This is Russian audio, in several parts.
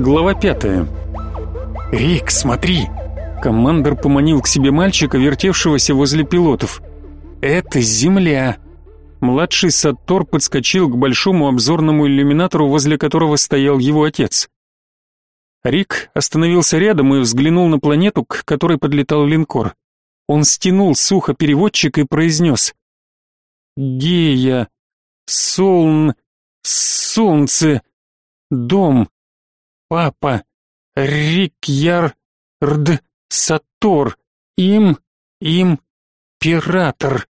Глава пятая. «Рик, смотри!» Командор поманил к себе мальчика, вертевшегося возле пилотов. «Это Земля!» Младший Саттор подскочил к большому обзорному иллюминатору, возле которого стоял его отец. Рик остановился рядом и взглянул на планету, к которой подлетал линкор. Он стянул сухо переводчик и произнес. «Гея, солн, солнце, дом, папа, Рикьяр, Рд, Сатор, им, им, пиратор».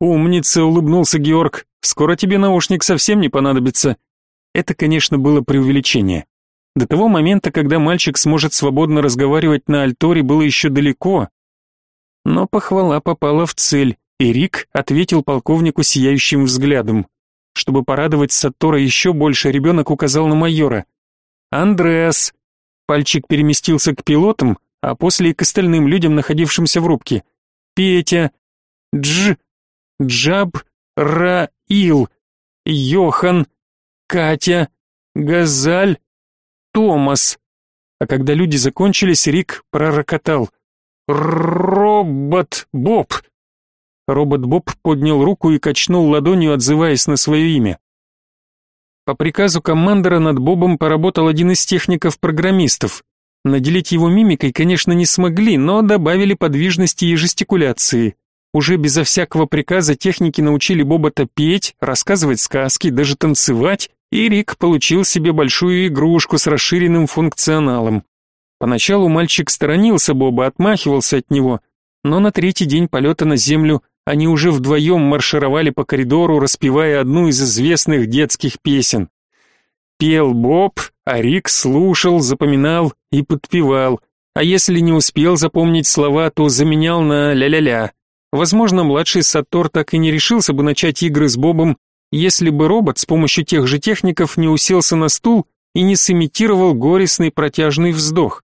«Умница!» — улыбнулся Георг. «Скоро тебе наушник совсем не понадобится». Это, конечно, было преувеличение. До того момента, когда мальчик сможет свободно разговаривать на альторе, было еще далеко. Но похвала попала в цель, и Рик ответил полковнику сияющим взглядом. Чтобы порадовать Сатора еще больше, ребенок указал на майора. «Андреас!» Пальчик переместился к пилотам, а после и к остальным людям, находившимся в рубке. «Петя! Дж! Джаб Раил, Йохан, Катя, Газаль, Томас. А когда люди закончились, Рик пророкотал. «Робот Боб!» Робот Боб поднял руку и качнул ладонью, отзываясь на свое имя. По приказу командора над Бобом поработал один из техников-программистов. Наделить его мимикой, конечно, не смогли, но добавили подвижности и жестикуляции. Уже безо всякого приказа техники научили Бобота петь, рассказывать сказки, даже танцевать, и Рик получил себе большую игрушку с расширенным функционалом. Поначалу мальчик сторонился Боба, отмахивался от него, но на третий день полета на Землю они уже вдвоем маршировали по коридору, распевая одну из известных детских песен. Пел Боб, а Рик слушал, запоминал и подпевал, а если не успел запомнить слова, то заменял на ля-ля-ля. Возможно, младший Сатор так и не решился бы начать игры с Бобом, если бы робот с помощью тех же техников не уселся на стул и не сымитировал горестный протяжный вздох.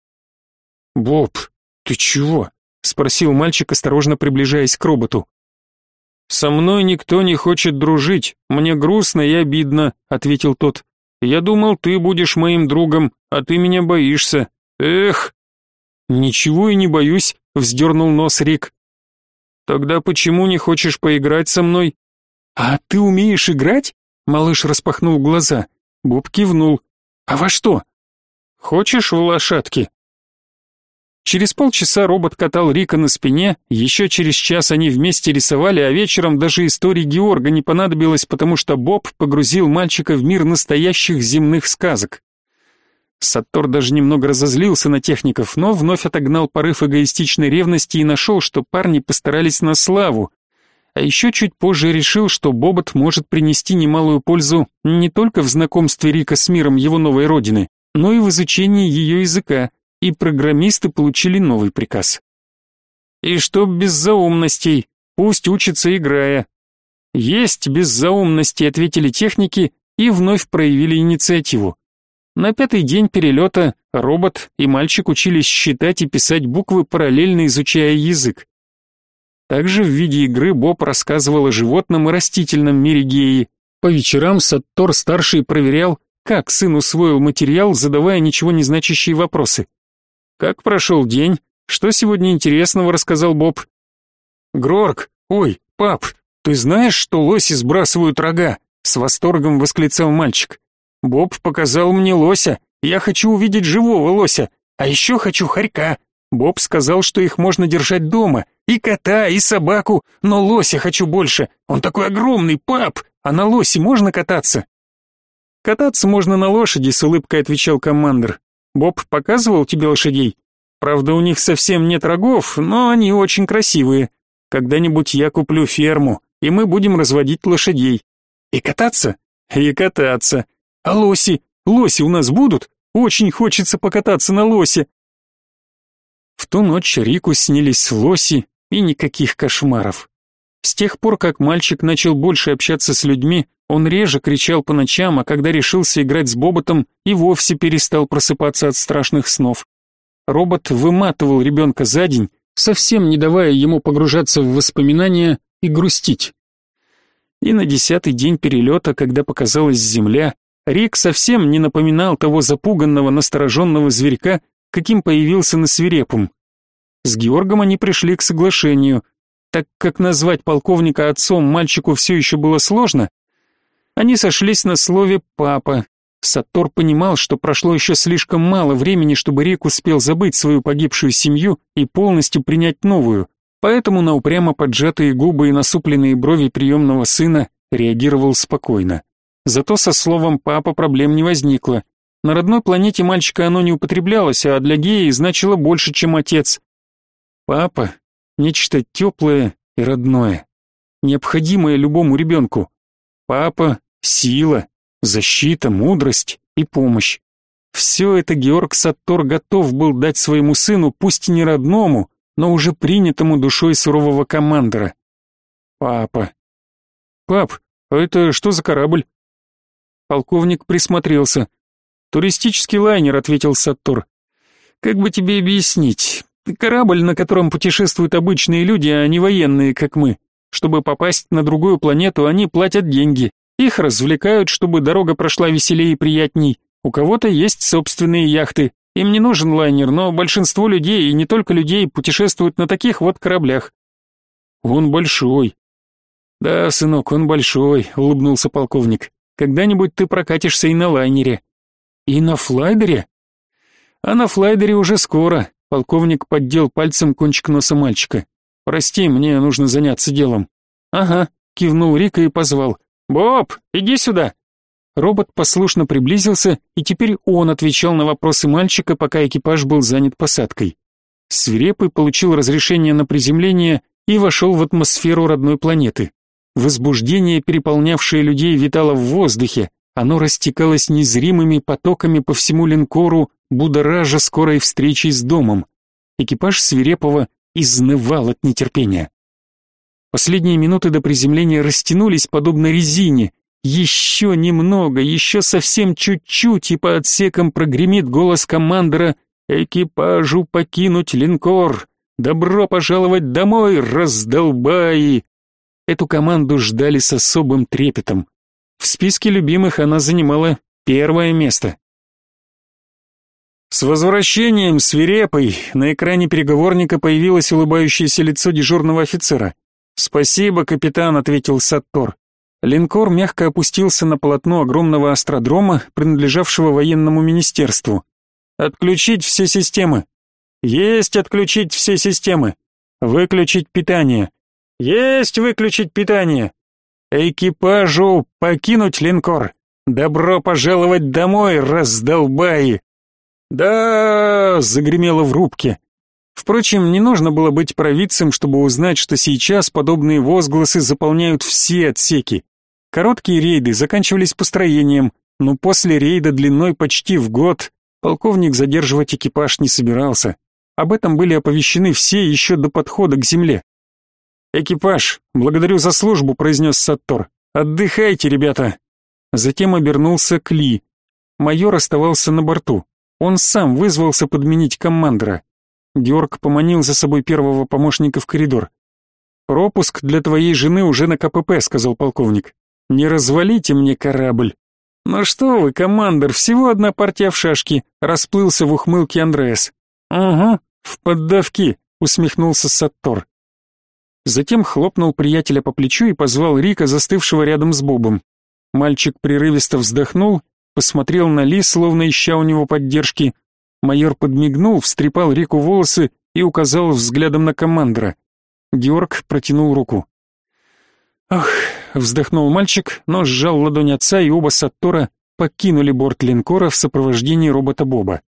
«Боб, ты чего?» — спросил мальчик, осторожно приближаясь к роботу. «Со мной никто не хочет дружить, мне грустно и обидно», — ответил тот. «Я думал, ты будешь моим другом, а ты меня боишься. Эх!» «Ничего и не боюсь», — вздернул нос Рик. Тогда почему не хочешь поиграть со мной? А ты умеешь играть? Малыш распахнул глаза. Боб кивнул. А во что? Хочешь в лошадки? Через полчаса робот катал Рика на спине, еще через час они вместе рисовали, а вечером даже истории Георга не понадобилось, потому что Боб погрузил мальчика в мир настоящих земных сказок. Саттор даже немного разозлился на техников, но вновь отогнал порыв эгоистичной ревности и нашел, что парни постарались на славу. А еще чуть позже решил, что Бобот может принести немалую пользу не только в знакомстве Рика с миром его новой родины, но и в изучении ее языка, и программисты получили новый приказ. И чтоб без заумностей, пусть учится играя. Есть без заумностей, ответили техники и вновь проявили инициативу. На пятый день перелета робот и мальчик учились считать и писать буквы, параллельно изучая язык. Также в виде игры Боб рассказывал о животном и растительном мире геи. По вечерам Саттор-старший проверял, как сын усвоил материал, задавая ничего не значащие вопросы. «Как прошел день? Что сегодня интересного?» — рассказал Боб. «Грорк, ой, пап, ты знаешь, что лоси сбрасывают рога?» — с восторгом восклицал мальчик. Боб показал мне лося. Я хочу увидеть живого лося. А еще хочу хорька. Боб сказал, что их можно держать дома. И кота, и собаку. Но лося хочу больше. Он такой огромный, пап. А на лосе можно кататься? Кататься можно на лошади, с улыбкой отвечал командир. Боб показывал тебе лошадей? Правда, у них совсем нет рогов, но они очень красивые. Когда-нибудь я куплю ферму, и мы будем разводить лошадей. И кататься? И кататься. А лоси? Лоси у нас будут? Очень хочется покататься на лосе. В ту ночь Рику снились лоси и никаких кошмаров. С тех пор, как мальчик начал больше общаться с людьми, он реже кричал по ночам, а когда решился играть с Боботом, и вовсе перестал просыпаться от страшных снов. Робот выматывал ребенка за день, совсем не давая ему погружаться в воспоминания и грустить. И на десятый день перелета, когда показалась земля, Рик совсем не напоминал того запуганного, настороженного зверька, каким появился на свирепом. С Георгом они пришли к соглашению. Так как назвать полковника отцом мальчику все еще было сложно, они сошлись на слове «папа». Сатор понимал, что прошло еще слишком мало времени, чтобы Рик успел забыть свою погибшую семью и полностью принять новую, поэтому на упрямо поджатые губы и насупленные брови приемного сына реагировал спокойно. Зато со словом «папа» проблем не возникло. На родной планете мальчика оно не употреблялось, а для геи значило больше, чем отец. Папа — нечто теплое и родное, необходимое любому ребенку. Папа — сила, защита, мудрость и помощь. Все это Георг Саттор готов был дать своему сыну, пусть и не родному, но уже принятому душой сурового командора. Папа. Пап, а это что за корабль? Полковник присмотрелся. Туристический лайнер, ответил Саттор. Как бы тебе объяснить? Корабль, на котором путешествуют обычные люди, а не военные, как мы. Чтобы попасть на другую планету, они платят деньги. Их развлекают, чтобы дорога прошла веселее и приятней. У кого-то есть собственные яхты. Им не нужен лайнер, но большинство людей, и не только людей, путешествуют на таких вот кораблях. Он большой. Да, сынок, он большой, улыбнулся полковник. Когда-нибудь ты прокатишься и на лайнере. И на флайдере? А на флайдере уже скоро. Полковник поддел пальцем кончик носа мальчика. «Прости, мне нужно заняться делом». «Ага», — кивнул Рика и позвал. «Боб, иди сюда!» Робот послушно приблизился, и теперь он отвечал на вопросы мальчика, пока экипаж был занят посадкой. Свирепый получил разрешение на приземление и вошел в атмосферу родной планеты. Возбуждение, переполнявшее людей, витало в воздухе, оно растекалось незримыми потоками по всему линкору, будоража скорой встречи с домом. Экипаж Свирепова изнывал от нетерпения. Последние минуты до приземления растянулись подобно резине. Еще немного, еще совсем чуть-чуть, и по отсекам прогремит голос командора «Экипажу покинуть линкор! Добро пожаловать домой, раздолбаи!» Эту команду ждали с особым трепетом. В списке любимых она занимала первое место. С возвращением свирепой на экране переговорника появилось улыбающееся лицо дежурного офицера. «Спасибо, капитан», — ответил Саттор. Линкор мягко опустился на полотно огромного астродрома, принадлежавшего военному министерству. «Отключить все системы». «Есть отключить все системы». «Выключить питание». «Есть выключить питание». «Экипажу покинуть линкор». «Добро пожаловать домой, раздолбаи!» «Да!» — загремело в рубке. Впрочем, не нужно было быть провидцем, чтобы узнать, что сейчас подобные возгласы заполняют все отсеки. Короткие рейды заканчивались построением, но после рейда длиной почти в год полковник задерживать экипаж не собирался. Об этом были оповещены все еще до подхода к земле. «Экипаж, благодарю за службу», — произнес Саттор. «Отдыхайте, ребята». Затем обернулся к Ли. Майор оставался на борту. Он сам вызвался подменить командора. Георг поманил за собой первого помощника в коридор. «Пропуск для твоей жены уже на КПП», — сказал полковник. «Не развалите мне корабль». «Ну что вы, командор, всего одна партия в шашки», — расплылся в ухмылке Андреас. «Угу, в поддавки», — усмехнулся Саттор. Затем хлопнул приятеля по плечу и позвал Рика, застывшего рядом с Бобом. Мальчик прерывисто вздохнул посмотрел на Ли, словно ища у него поддержки. Майор подмигнул, встрепал Рику волосы и указал взглядом на командора. Георг протянул руку. «Ах!» — вздохнул мальчик, но сжал ладонь отца, и оба Саттора покинули борт линкора в сопровождении робота Боба.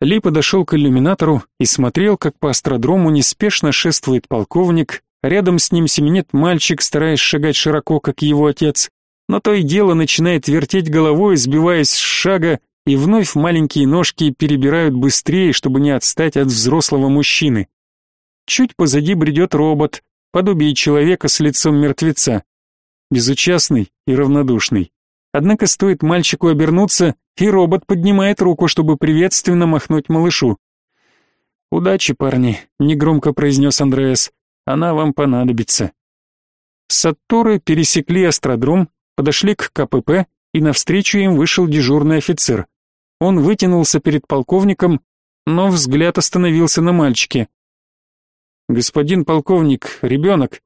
Ли подошел к иллюминатору и смотрел, как по астродрому неспешно шествует полковник, рядом с ним семенит мальчик, стараясь шагать широко, как его отец но то и дело начинает вертеть головой, сбиваясь с шага, и вновь маленькие ножки перебирают быстрее, чтобы не отстать от взрослого мужчины. Чуть позади бредет робот, подобие человека с лицом мертвеца. Безучастный и равнодушный. Однако стоит мальчику обернуться, и робот поднимает руку, чтобы приветственно махнуть малышу. «Удачи, парни», — негромко произнес Андреас. «Она вам понадобится». Сатторы пересекли астродром, подошли к КПП и навстречу им вышел дежурный офицер. Он вытянулся перед полковником, но взгляд остановился на мальчике. «Господин полковник, ребенок».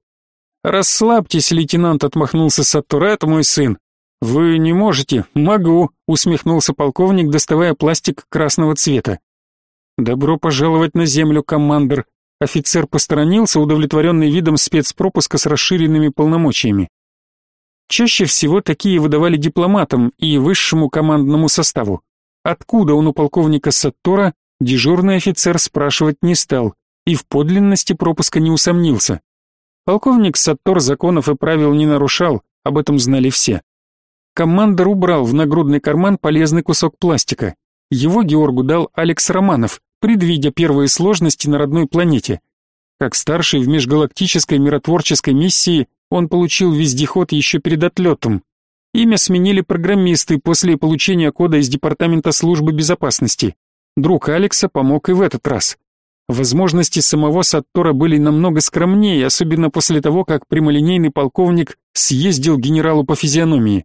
«Расслабьтесь, лейтенант», — отмахнулся Саттура, — «это мой сын». «Вы не можете?» «Могу», — усмехнулся полковник, доставая пластик красного цвета. «Добро пожаловать на землю, командир». Офицер посторонился, удовлетворенный видом спецпропуска с расширенными полномочиями. Чаще всего такие выдавали дипломатам и высшему командному составу. Откуда он у полковника Саттора, дежурный офицер спрашивать не стал и в подлинности пропуска не усомнился. Полковник Саттор законов и правил не нарушал, об этом знали все. Командор убрал в нагрудный карман полезный кусок пластика. Его Георгу дал Алекс Романов, предвидя первые сложности на родной планете. Как старший в межгалактической миротворческой миссии, он получил вездеход еще перед отлетом. Имя сменили программисты после получения кода из Департамента службы безопасности. Друг Алекса помог и в этот раз. Возможности самого Саттора были намного скромнее, особенно после того, как прямолинейный полковник съездил генералу по физиономии.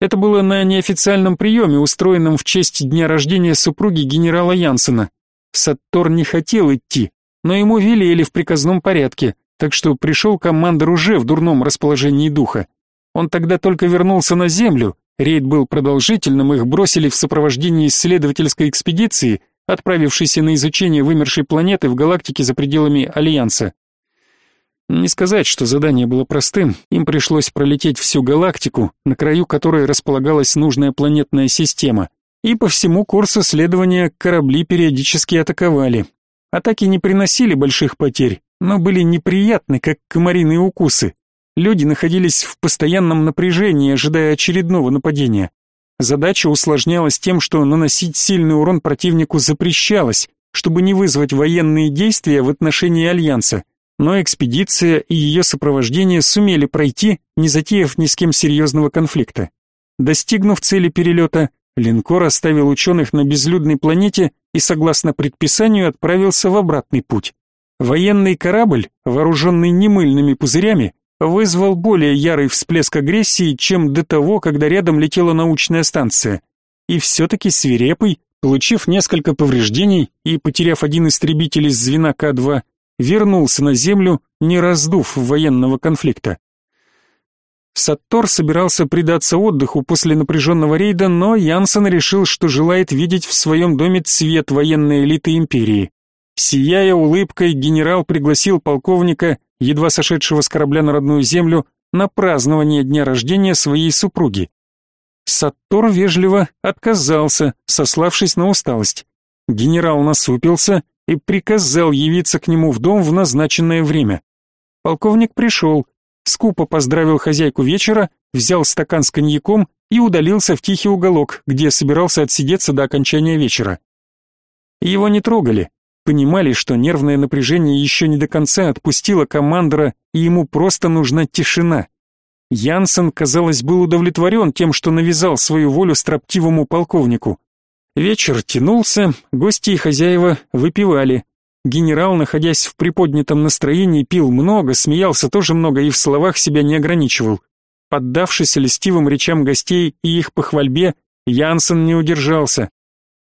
Это было на неофициальном приеме, устроенном в честь дня рождения супруги генерала Янсена. Саттор не хотел идти, но ему велели в приказном порядке, так что пришел командор уже в дурном расположении духа. Он тогда только вернулся на землю, рейд был продолжительным, их бросили в сопровождении исследовательской экспедиции, отправившийся на изучение вымершей планеты в галактике за пределами Альянса. Не сказать, что задание было простым, им пришлось пролететь всю галактику, на краю которой располагалась нужная планетная система, и по всему курсу следования корабли периодически атаковали. Атаки не приносили больших потерь, но были неприятны, как комариные укусы. Люди находились в постоянном напряжении, ожидая очередного нападения. Задача усложнялась тем, что наносить сильный урон противнику запрещалось, чтобы не вызвать военные действия в отношении Альянса, но экспедиция и ее сопровождение сумели пройти, не затеяв ни с кем серьезного конфликта. Достигнув цели перелета, линкор оставил ученых на безлюдной планете и, согласно предписанию, отправился в обратный путь. Военный корабль, вооруженный немыльными пузырями, вызвал более ярый всплеск агрессии, чем до того, когда рядом летела научная станция. И все-таки свирепый, получив несколько повреждений и потеряв один истребитель из звена К-2, вернулся на Землю, не раздув военного конфликта. Саттор собирался предаться отдыху после напряженного рейда, но Янсен решил, что желает видеть в своем доме цвет военной элиты империи. Сияя улыбкой, генерал пригласил полковника едва сошедшего с корабля на родную землю, на празднование дня рождения своей супруги. Саттор вежливо отказался, сославшись на усталость. Генерал насупился и приказал явиться к нему в дом в назначенное время. Полковник пришел, скупо поздравил хозяйку вечера, взял стакан с коньяком и удалился в тихий уголок, где собирался отсидеться до окончания вечера. Его не трогали, понимали, что нервное напряжение еще не до конца отпустило командора, и ему просто нужна тишина. Янсен, казалось, был удовлетворен тем, что навязал свою волю строптивому полковнику. Вечер тянулся, гости и хозяева выпивали. Генерал, находясь в приподнятом настроении, пил много, смеялся тоже много и в словах себя не ограничивал. Поддавшись льстивым речам гостей и их похвальбе, Янсен не удержался.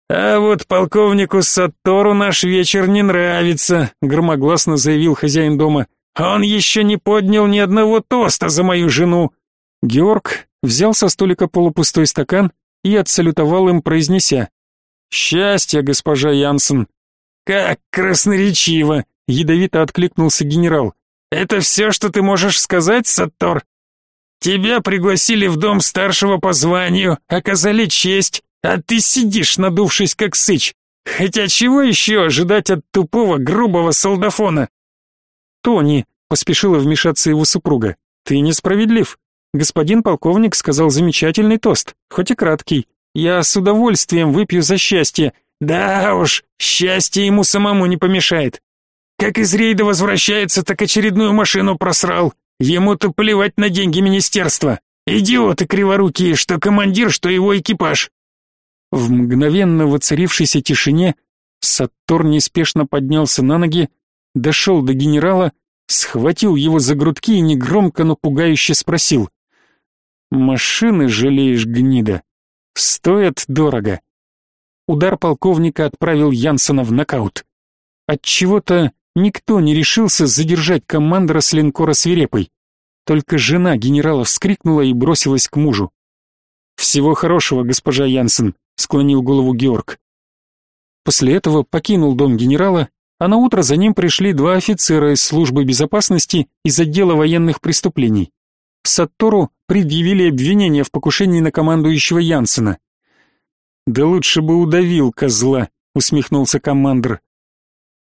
«А вот полковнику Сатору наш вечер не нравится», — громогласно заявил хозяин дома. «Он еще не поднял ни одного тоста за мою жену». Георг взял со столика полупустой стакан и отсалютовал им, произнеся «Счастье, госпожа Янсен!» «Как красноречиво!» — ядовито откликнулся генерал. «Это все, что ты можешь сказать, Саттор? Тебя пригласили в дом старшего по званию, оказали честь, а ты сидишь, надувшись как сыч. Хотя чего еще ожидать от тупого, грубого солдафона? Тони, поспешила вмешаться его супруга. Ты несправедлив. Господин полковник сказал замечательный тост, хоть и краткий. Я с удовольствием выпью за счастье. Да уж, счастье ему самому не помешает. Как из рейда возвращается, так очередную машину просрал. Ему-то плевать на деньги министерства. Идиоты криворукие, что командир, что его экипаж. В мгновенно воцарившейся тишине Саттор неспешно поднялся на ноги, дошел до генерала, схватил его за грудки и негромко, но пугающе спросил. Машины жалеешь, гнида. Стоят дорого. Удар полковника отправил Янсена в нокаут. От чего-то никто не решился задержать командора с линкора свирепой. Только жена генерала вскрикнула и бросилась к мужу. Всего хорошего, госпожа Янсен, склонил голову Георг. После этого покинул дом генерала, а на утро за ним пришли два офицера из службы безопасности из отдела военных преступлений. Саттору предъявили обвинение в покушении на командующего Янсена. Да лучше бы удавил козла, усмехнулся командир.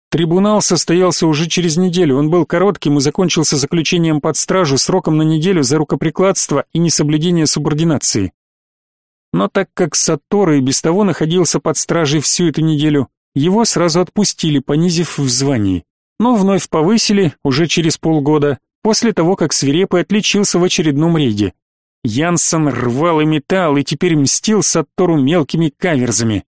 Трибунал состоялся уже через неделю. Он был коротким и закончился заключением под стражу сроком на неделю за рукоприкладство и несоблюдение субординации. Но так как Сатора и без того находился под стражей всю эту неделю, его сразу отпустили, понизив в звании. Но вновь повысили уже через полгода, после того, как свирепый отличился в очередном рейде. Янсен рвал и металл и теперь мстил Саттору мелкими каверзами.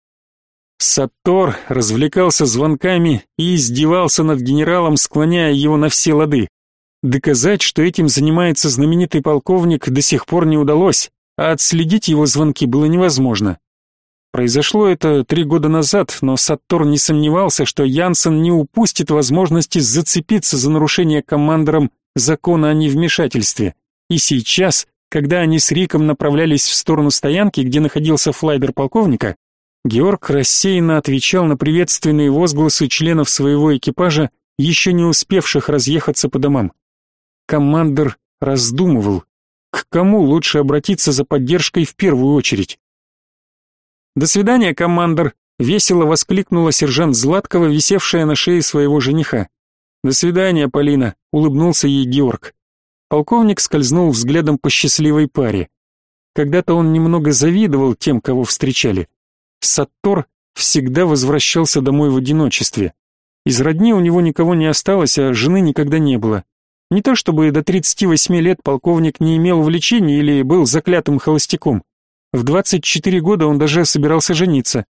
Саттор развлекался звонками и издевался над генералом, склоняя его на все лады. Доказать, что этим занимается знаменитый полковник, до сих пор не удалось, а отследить его звонки было невозможно. Произошло это три года назад, но Саттор не сомневался, что Янсен не упустит возможности зацепиться за нарушение командором закона о невмешательстве. И сейчас, когда они с Риком направлялись в сторону стоянки, где находился флайдер полковника, Георг рассеянно отвечал на приветственные возгласы членов своего экипажа, еще не успевших разъехаться по домам. Командор раздумывал, к кому лучше обратиться за поддержкой в первую очередь. «До свидания, командор!» — весело воскликнула сержант Златкова, висевшая на шее своего жениха. «До свидания, Полина!» — улыбнулся ей Георг. Полковник скользнул взглядом по счастливой паре. Когда-то он немного завидовал тем, кого встречали. Саттор всегда возвращался домой в одиночестве. Из родни у него никого не осталось, а жены никогда не было. Не то чтобы до 38 лет полковник не имел увлечений или был заклятым холостяком. В 24 года он даже собирался жениться.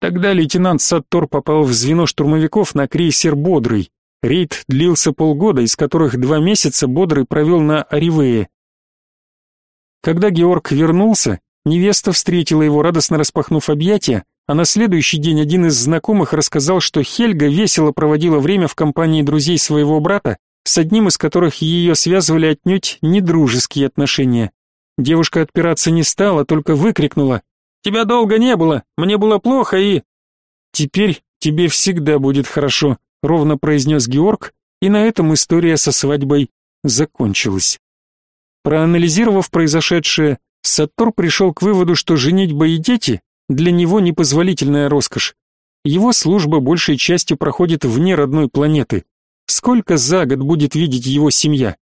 Тогда лейтенант Саттор попал в звено штурмовиков на крейсер «Бодрый». Рейд длился полгода, из которых два месяца Бодрый провел на Оривее. Когда Георг вернулся, Невеста встретила его, радостно распахнув объятия, а на следующий день один из знакомых рассказал, что Хельга весело проводила время в компании друзей своего брата, с одним из которых ее связывали отнюдь недружеские отношения. Девушка отпираться не стала, только выкрикнула «Тебя долго не было, мне было плохо и...» «Теперь тебе всегда будет хорошо», — ровно произнес Георг, и на этом история со свадьбой закончилась. Проанализировав произошедшее, Саттор пришел к выводу, что женитьба и дети для него непозволительная роскошь. Его служба большей частью проходит вне родной планеты. Сколько за год будет видеть его семья?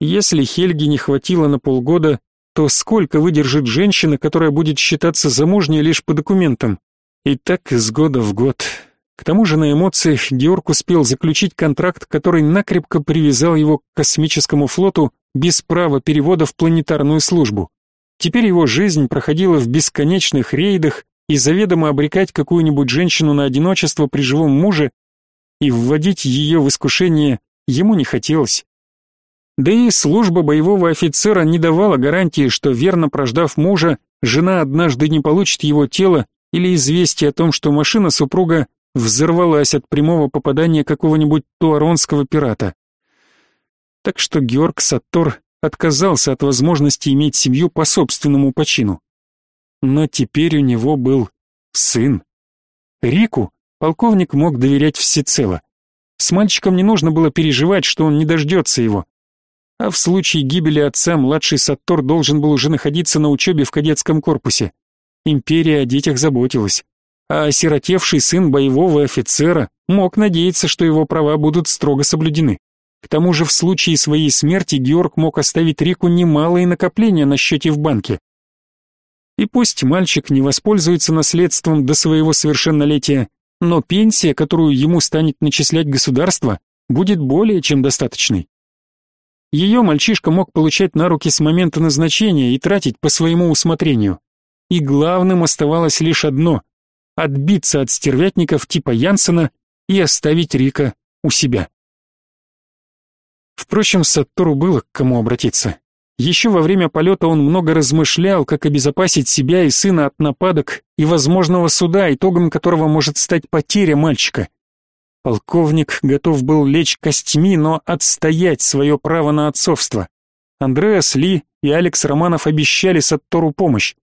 Если Хельги не хватило на полгода, то сколько выдержит женщина, которая будет считаться замужней лишь по документам? И так из года в год. К тому же на эмоциях Георг успел заключить контракт, который накрепко привязал его к космическому флоту без права перевода в планетарную службу. Теперь его жизнь проходила в бесконечных рейдах, и заведомо обрекать какую-нибудь женщину на одиночество при живом муже и вводить ее в искушение ему не хотелось. Да и служба боевого офицера не давала гарантии, что верно прождав мужа, жена однажды не получит его тело или известие о том, что машина супруга взорвалась от прямого попадания какого-нибудь туаронского пирата. Так что Георг Саттор отказался от возможности иметь семью по собственному почину. Но теперь у него был сын. Рику полковник мог доверять всецело. С мальчиком не нужно было переживать, что он не дождется его. А в случае гибели отца младший Саттор должен был уже находиться на учебе в кадетском корпусе. Империя о детях заботилась а осиротевший сын боевого офицера мог надеяться, что его права будут строго соблюдены. К тому же в случае своей смерти Георг мог оставить Рику немалые накопления на счете в банке. И пусть мальчик не воспользуется наследством до своего совершеннолетия, но пенсия, которую ему станет начислять государство, будет более чем достаточной. Ее мальчишка мог получать на руки с момента назначения и тратить по своему усмотрению. И главным оставалось лишь одно отбиться от стервятников типа Янсена и оставить Рика у себя. Впрочем, Саттору было к кому обратиться. Еще во время полета он много размышлял, как обезопасить себя и сына от нападок и возможного суда, итогом которого может стать потеря мальчика. Полковник готов был лечь костьми, но отстоять свое право на отцовство. Андреас Ли и Алекс Романов обещали Саттору помощь.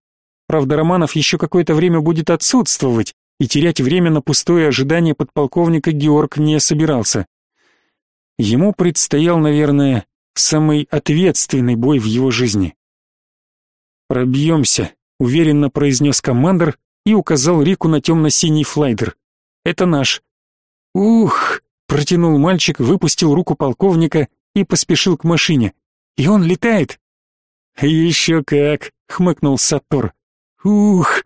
Правда, Романов еще какое-то время будет отсутствовать, и терять время на пустое ожидание подполковника Георг не собирался. Ему предстоял, наверное, самый ответственный бой в его жизни. «Пробьемся», — уверенно произнес командир и указал Рику на темно-синий флайдер. «Это наш». «Ух!» — протянул мальчик, выпустил руку полковника и поспешил к машине. «И он летает!» «Еще как!» — хмыкнул Саттор. «Ух!»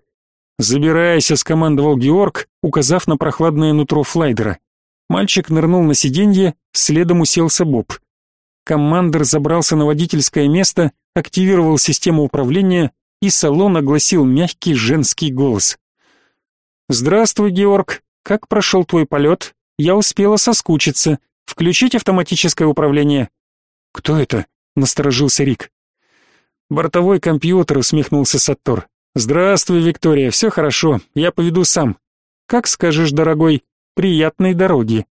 «Забирайся», — скомандовал Георг, указав на прохладное нутро флайдера. Мальчик нырнул на сиденье, следом уселся Боб. Командир забрался на водительское место, активировал систему управления, и салон огласил мягкий женский голос. «Здравствуй, Георг. Как прошел твой полет? Я успела соскучиться. Включить автоматическое управление». «Кто это?» — насторожился Рик. «Бортовой компьютер», — усмехнулся Саттор. «Здравствуй, Виктория, все хорошо, я поведу сам. Как скажешь, дорогой, приятной дороги».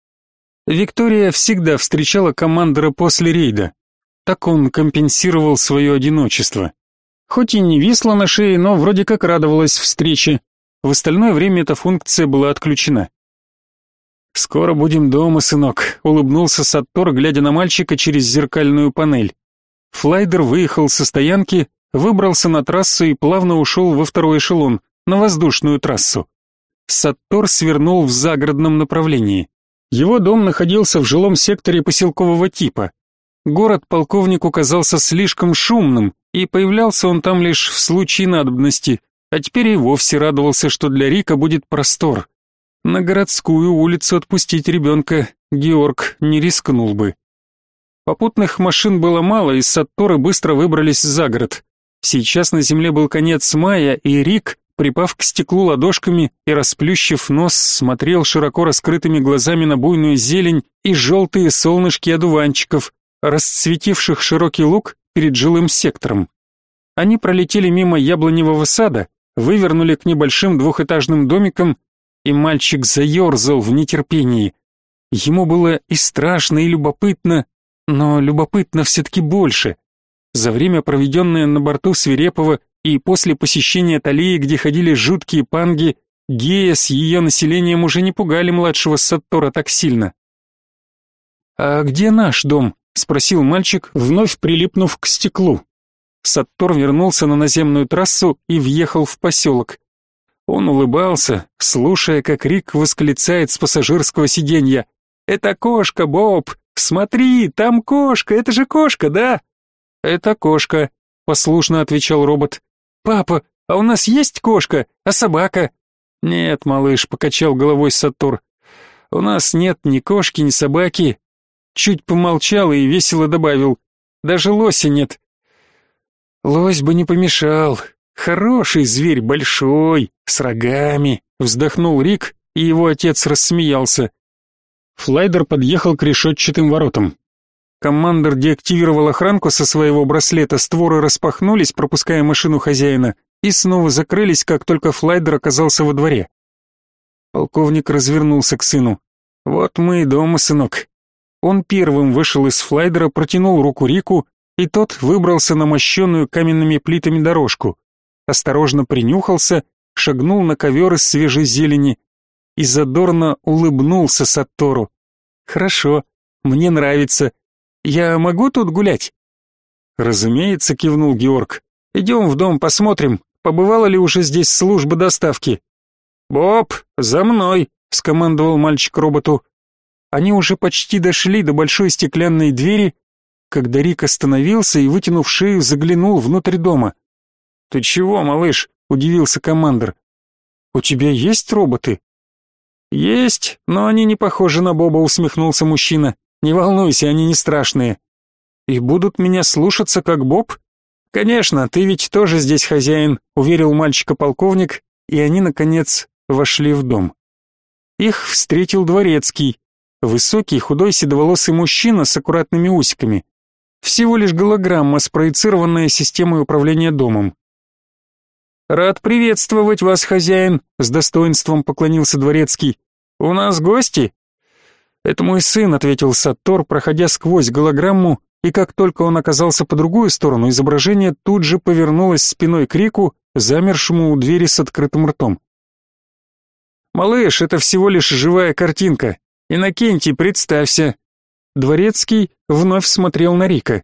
Виктория всегда встречала командора после рейда. Так он компенсировал свое одиночество. Хоть и не висла на шее, но вроде как радовалась встрече. В остальное время эта функция была отключена. «Скоро будем дома, сынок», — улыбнулся Саттор, глядя на мальчика через зеркальную панель. Флайдер выехал со стоянки, выбрался на трассу и плавно ушел во второй эшелон, на воздушную трассу. Саттор свернул в загородном направлении. Его дом находился в жилом секторе поселкового типа. Город полковнику казался слишком шумным, и появлялся он там лишь в случае надобности, а теперь и вовсе радовался, что для Рика будет простор. На городскую улицу отпустить ребенка Георг не рискнул бы. Попутных машин было мало, и Сатторы быстро выбрались за город. Сейчас на земле был конец мая, и Рик припав к стеклу ладошками и расплющив нос, смотрел широко раскрытыми глазами на буйную зелень и желтые солнышки одуванчиков, расцветивших широкий луг перед жилым сектором. Они пролетели мимо яблоневого сада, вывернули к небольшим двухэтажным домикам, и мальчик заерзал в нетерпении. Ему было и страшно, и любопытно, но любопытно все-таки больше. За время, проведенное на борту Свирепова, и после посещения Талии, где ходили жуткие панги, Гея с ее населением уже не пугали младшего Саттора так сильно. «А где наш дом?» — спросил мальчик, вновь прилипнув к стеклу. Саттор вернулся на наземную трассу и въехал в поселок. Он улыбался, слушая, как Рик восклицает с пассажирского сиденья. «Это кошка, Боб! Смотри, там кошка, это же кошка, да?» «Это кошка», — послушно отвечал робот. «Папа, а у нас есть кошка, а собака?» «Нет, малыш», — покачал головой Сатур. «У нас нет ни кошки, ни собаки». Чуть помолчал и весело добавил. «Даже лося нет». «Лось бы не помешал. Хороший зверь, большой, с рогами», — вздохнул Рик, и его отец рассмеялся. Флайдер подъехал к решетчатым воротам. Командор деактивировал охранку со своего браслета, створы распахнулись, пропуская машину хозяина, и снова закрылись, как только флайдер оказался во дворе. Полковник развернулся к сыну. «Вот мы и дома, сынок». Он первым вышел из флайдера, протянул руку Рику, и тот выбрался на мощенную каменными плитами дорожку. Осторожно принюхался, шагнул на ковер из свежей зелени и задорно улыбнулся Саттору. «Хорошо, мне нравится. Я могу тут гулять?» «Разумеется», — кивнул Георг. «Идем в дом, посмотрим, побывала ли уже здесь служба доставки». «Боб, за мной!» — скомандовал мальчик роботу. Они уже почти дошли до большой стеклянной двери, когда Рик остановился и, вытянув шею, заглянул внутрь дома. «Ты чего, малыш?» — удивился командир. «У тебя есть роботы?» «Есть, но они не похожи на Боба», — усмехнулся мужчина. Не волнуйся, они не страшные. И будут меня слушаться, как Боб? Конечно, ты ведь тоже здесь хозяин, уверил мальчика полковник, и они наконец вошли в дом. Их встретил дворецкий, высокий, худой, седоволосый мужчина с аккуратными усиками. Всего лишь голограмма, спроецированная системой управления домом. «Рад приветствовать вас, хозяин», — с достоинством поклонился дворецкий. «У нас гости?» «Это мой сын», — ответил Саттор, проходя сквозь голограмму, и как только он оказался по другую сторону, изображение тут же повернулось спиной к Рику, замершему у двери с открытым ртом. «Малыш, это всего лишь живая картинка. Иннокентий, представься». Дворецкий вновь смотрел на Рика.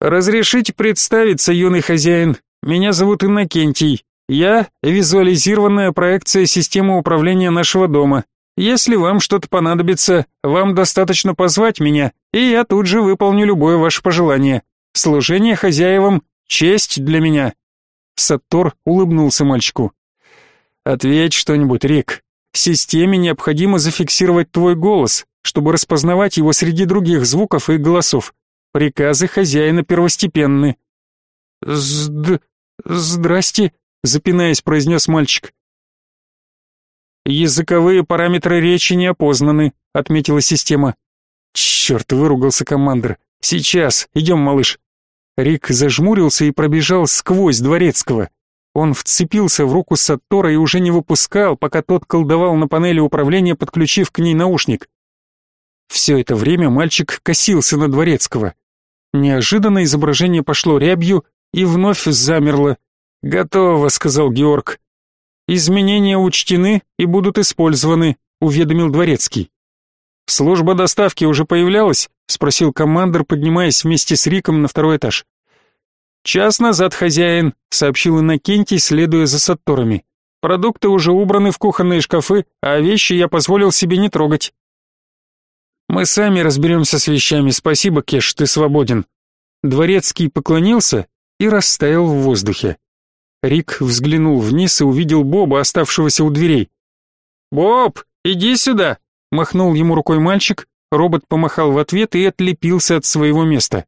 «Разрешите представиться, юный хозяин. Меня зовут Иннокентий. Я — визуализированная проекция системы управления нашего дома. Если вам что-то понадобится, вам достаточно позвать меня, и я тут же выполню любое ваше пожелание. Служение хозяевам — честь для меня». Саттор улыбнулся мальчику. «Ответь что-нибудь, Рик. Системе необходимо зафиксировать твой голос, чтобы распознавать его среди других звуков и голосов. Приказы хозяина первостепенны». «Зд... здрасте», — запинаясь, произнес мальчик. «Языковые параметры речи не опознаны», — отметила система. «Черт!» — выругался командир. «Сейчас! Идем, малыш!» Рик зажмурился и пробежал сквозь дворецкого. Он вцепился в руку Саттора и уже не выпускал, пока тот колдовал на панели управления, подключив к ней наушник. Все это время мальчик косился на дворецкого. Неожиданно изображение пошло рябью и вновь замерло. «Готово», — сказал Георг. Изменения учтены и будут использованы, уведомил дворецкий. Служба доставки уже появлялась? спросил командир, поднимаясь вместе с Риком на второй этаж. Час назад хозяин, сообщил Иннокентий, следуя за сатторами. Продукты уже убраны в кухонные шкафы, а вещи я позволил себе не трогать. Мы сами разберемся с вещами. Спасибо, Кеш, ты свободен. Дворецкий поклонился и растаял в воздухе. Рик взглянул вниз и увидел Боба, оставшегося у дверей. «Боб, иди сюда!» — махнул ему рукой мальчик, робот помахал в ответ и отлепился от своего места.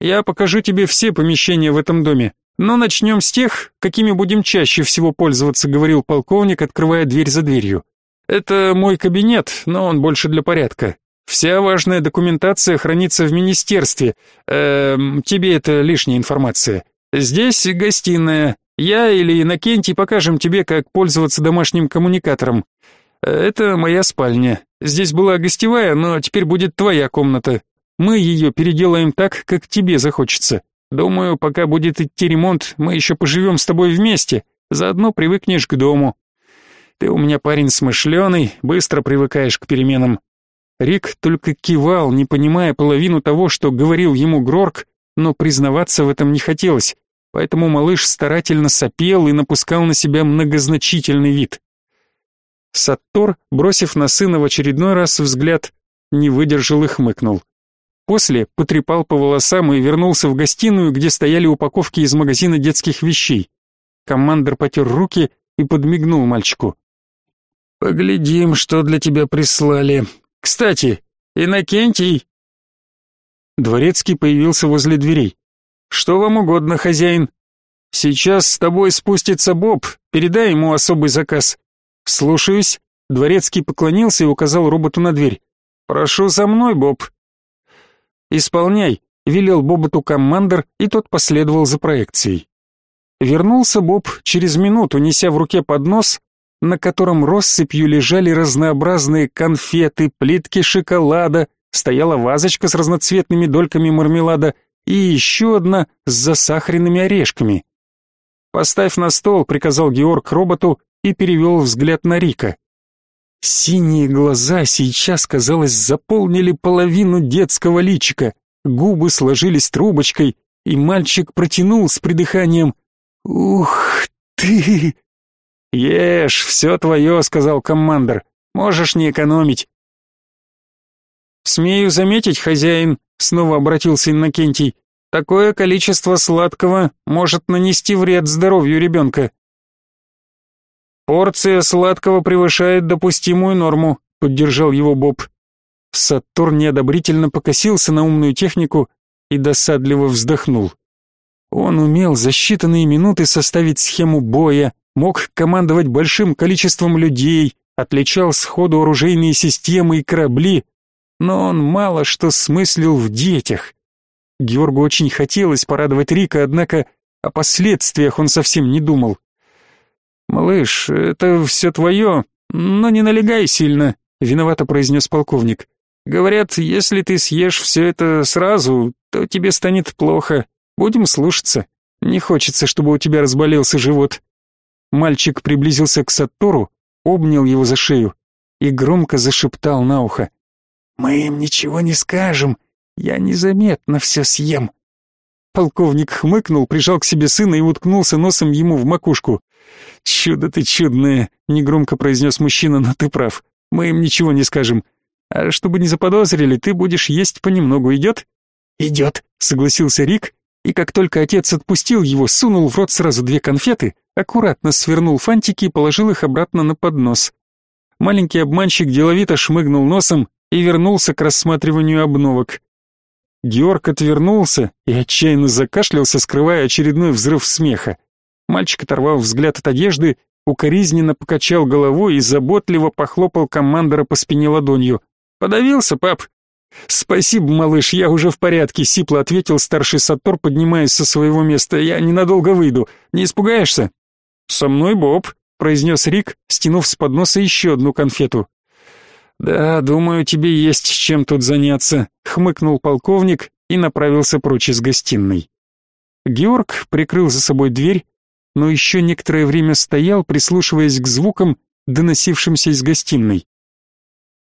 «Я покажу тебе все помещения в этом доме, но начнем с тех, какими будем чаще всего пользоваться», — говорил полковник, открывая дверь за дверью. «Это мой кабинет, но он больше для порядка. Вся важная документация хранится в министерстве. Эм, тебе это лишняя информация. Здесь гостиная. Я или Иннокентий покажем тебе, как пользоваться домашним коммуникатором. Это моя спальня. Здесь была гостевая, но теперь будет твоя комната. Мы ее переделаем так, как тебе захочется. Думаю, пока будет идти ремонт, мы еще поживем с тобой вместе. Заодно привыкнешь к дому. Ты у меня парень смышленый, быстро привыкаешь к переменам. Рик только кивал, не понимая половину того, что говорил ему Грорк, но признаваться в этом не хотелось, поэтому малыш старательно сопел и напускал на себя многозначительный вид. Саттор, бросив на сына в очередной раз взгляд, не выдержал и хмыкнул. После потрепал по волосам и вернулся в гостиную, где стояли упаковки из магазина детских вещей. Командор потер руки и подмигнул мальчику. «Поглядим, что для тебя прислали. Кстати, Иннокентий, Дворецкий появился возле дверей. «Что вам угодно, хозяин?» «Сейчас с тобой спустится Боб, передай ему особый заказ». «Слушаюсь». Дворецкий поклонился и указал роботу на дверь. «Прошу за мной, Боб». «Исполняй», — велел Боботу командор, и тот последовал за проекцией. Вернулся Боб через минуту, неся в руке поднос, на котором россыпью лежали разнообразные конфеты, плитки шоколада, стояла вазочка с разноцветными дольками мармелада и еще одна с засахаренными орешками. «Поставь на стол», — приказал Георг роботу и перевел взгляд на Рика. Синие глаза сейчас, казалось, заполнили половину детского личика, губы сложились трубочкой, и мальчик протянул с придыханием «Ух ты!» «Ешь, все твое», — сказал командор, — «можешь не экономить». «Смею заметить, хозяин», — снова обратился Иннокентий, «такое количество сладкого может нанести вред здоровью ребенка». «Порция сладкого превышает допустимую норму», — поддержал его Боб. Сатурн неодобрительно покосился на умную технику и досадливо вздохнул. Он умел за считанные минуты составить схему боя, мог командовать большим количеством людей, отличал сходу оружейные системы и корабли, но он мало что смыслил в детях. Георгу очень хотелось порадовать Рика, однако о последствиях он совсем не думал. «Малыш, это все твое, но не налегай сильно», — виновато произнес полковник. «Говорят, если ты съешь все это сразу, то тебе станет плохо. Будем слушаться. Не хочется, чтобы у тебя разболелся живот». Мальчик приблизился к Саттору, обнял его за шею и громко зашептал на ухо. «Мы им ничего не скажем, я незаметно все съем». Полковник хмыкнул, прижал к себе сына и уткнулся носом ему в макушку. «Чудо ты чудное», — негромко произнес мужчина, но ты прав. Мы им ничего не скажем. А чтобы не заподозрили, ты будешь есть понемногу, идет?» «Идет», — согласился Рик, и как только отец отпустил его, сунул в рот сразу две конфеты, аккуратно свернул фантики и положил их обратно на поднос. Маленький обманщик деловито шмыгнул носом и вернулся к рассматриванию обновок. Георг отвернулся и отчаянно закашлялся, скрывая очередной взрыв смеха. Мальчик оторвал взгляд от одежды, укоризненно покачал головой и заботливо похлопал командора по спине ладонью. «Подавился, пап?» «Спасибо, малыш, я уже в порядке», — сипло ответил старший Сатор, поднимаясь со своего места. «Я ненадолго выйду. Не испугаешься?» «Со мной Боб», — произнес Рик, стянув с подноса еще одну конфету. «Да, думаю, тебе есть чем тут заняться», — хмыкнул полковник и направился прочь из гостиной. Георг прикрыл за собой дверь, но еще некоторое время стоял, прислушиваясь к звукам, доносившимся из гостиной.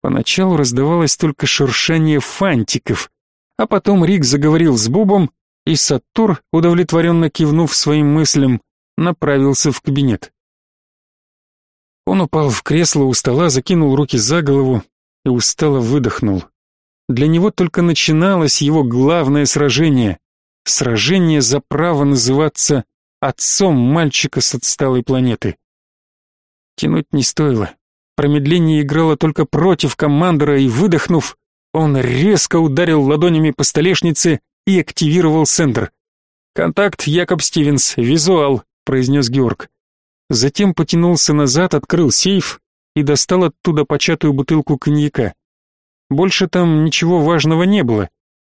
Поначалу раздавалось только шуршание фантиков, а потом Рик заговорил с Бобом, и Саттур, удовлетворенно кивнув своим мыслям, направился в кабинет. Он упал в кресло у стола, закинул руки за голову и устало выдохнул. Для него только начиналось его главное сражение. Сражение за право называться отцом мальчика с отсталой планеты. Тянуть не стоило. Промедление играло только против командора, и выдохнув, он резко ударил ладонями по столешнице и активировал сендер. «Контакт Якоб Стивенс, визуал», — произнес Георг. Затем потянулся назад, открыл сейф и достал оттуда початую бутылку коньяка. Больше там ничего важного не было.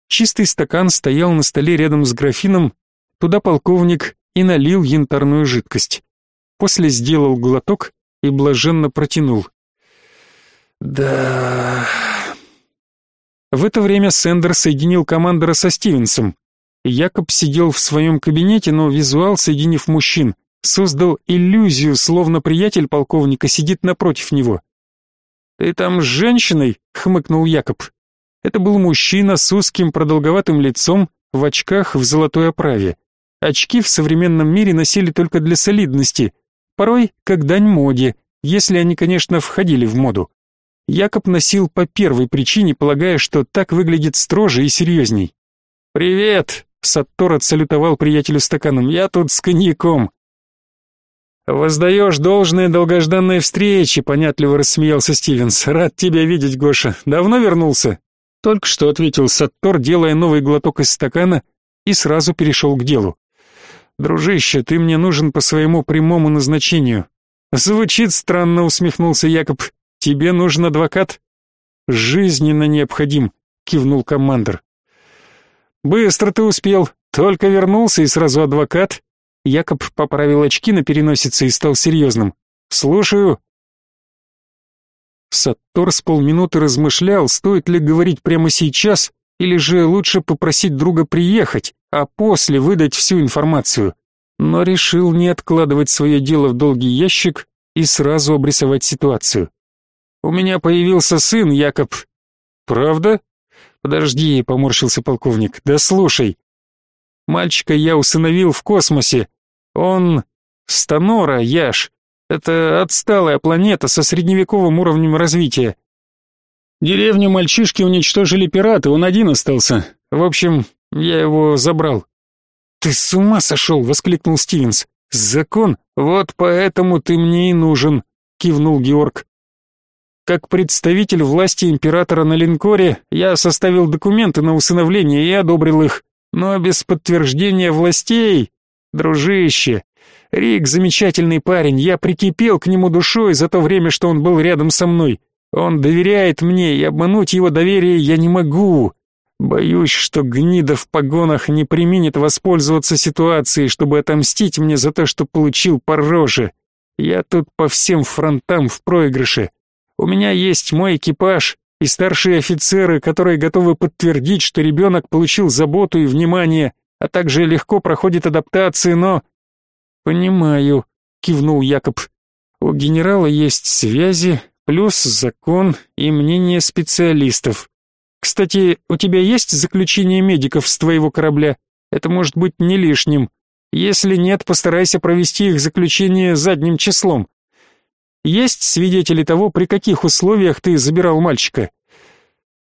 Чистый стакан стоял на столе рядом с графином, туда полковник и налил янтарную жидкость. После сделал глоток и блаженно протянул. Да. В это время Сендер соединил командора со Стивенсом. Якоб сидел в своем кабинете, но визуал, соединив мужчин, создал иллюзию, словно приятель полковника сидит напротив него. «Ты там с женщиной?» — хмыкнул Якоб. Это был мужчина с узким продолговатым лицом, в очках в золотой оправе. Очки в современном мире носили только для солидности, порой как дань моде, если они, конечно, входили в моду. Якоб носил по первой причине, полагая, что так выглядит строже и серьезней. «Привет!» — Саттор отсалютовал приятелю стаканом. «Я тут с коньяком». «Воздаешь должное долгожданной встрече», — понятливо рассмеялся Стивенс. «Рад тебя видеть, Гоша. Давно вернулся?» «Только что», — ответил Саттор, делая новый глоток из стакана, и сразу перешел к делу. «Дружище, ты мне нужен по своему прямому назначению». «Звучит странно», — усмехнулся Якоб. «Тебе нужен адвокат?» «Жизненно необходим», — кивнул командир. «Быстро ты успел. Только вернулся и сразу адвокат». Якоб поправил очки на переносице и стал серьезным. «Слушаю». Саттор с полминуты размышлял, стоит ли говорить прямо сейчас, или же лучше попросить друга приехать, а после выдать всю информацию. Но решил не откладывать свое дело в долгий ящик и сразу обрисовать ситуацию. «У меня появился сын, Якоб». «Правда?» «Подожди», — поморщился полковник, — «да слушай. Мальчика я усыновил в космосе. Он... Станора, Яш. Это отсталая планета со средневековым уровнем развития. Деревню мальчишки уничтожили пираты, он один остался. В общем, я его забрал. Ты с ума сошел, воскликнул Стивенс. Закон, вот поэтому ты мне и нужен, кивнул Георг. Как представитель власти императора на линкоре, я составил документы на усыновление и одобрил их. Но без подтверждения властей, дружище, Рик замечательный парень, я прикипел к нему душой за то время, что он был рядом со мной. Он доверяет мне, и обмануть его доверие я не могу. Боюсь, что гнида в погонах не применит воспользоваться ситуацией, чтобы отомстить мне за то, что получил по роже. Я тут по всем фронтам в проигрыше. У меня есть мой экипаж и старшие офицеры, которые готовы подтвердить, что ребенок получил заботу и внимание, а также легко проходит адаптации, но... Понимаю, кивнул Якоб. У генерала есть связи, плюс закон и мнение специалистов. Кстати, у тебя есть заключение медиков с твоего корабля? Это может быть не лишним. Если нет, постарайся провести их заключение задним числом. Есть свидетели того, при каких условиях ты забирал мальчика?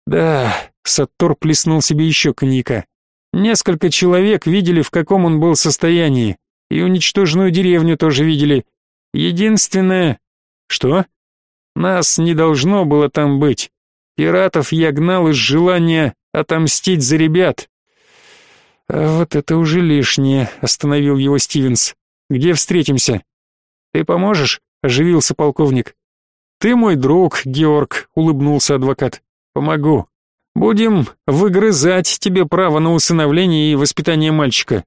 Да, Саттор плеснул себе еще коньяка. Несколько человек видели, в каком он был состоянии, и уничтоженную деревню тоже видели. Единственное... Что? Нас не должно было там быть. Пиратов я гнал из желания отомстить за ребят. А вот это уже лишнее, остановил его Стивенс. Где встретимся? Ты поможешь? оживился полковник. Ты мой друг, Георг, улыбнулся адвокат. Помогу. Будем выгрызать тебе право на усыновление и воспитание мальчика.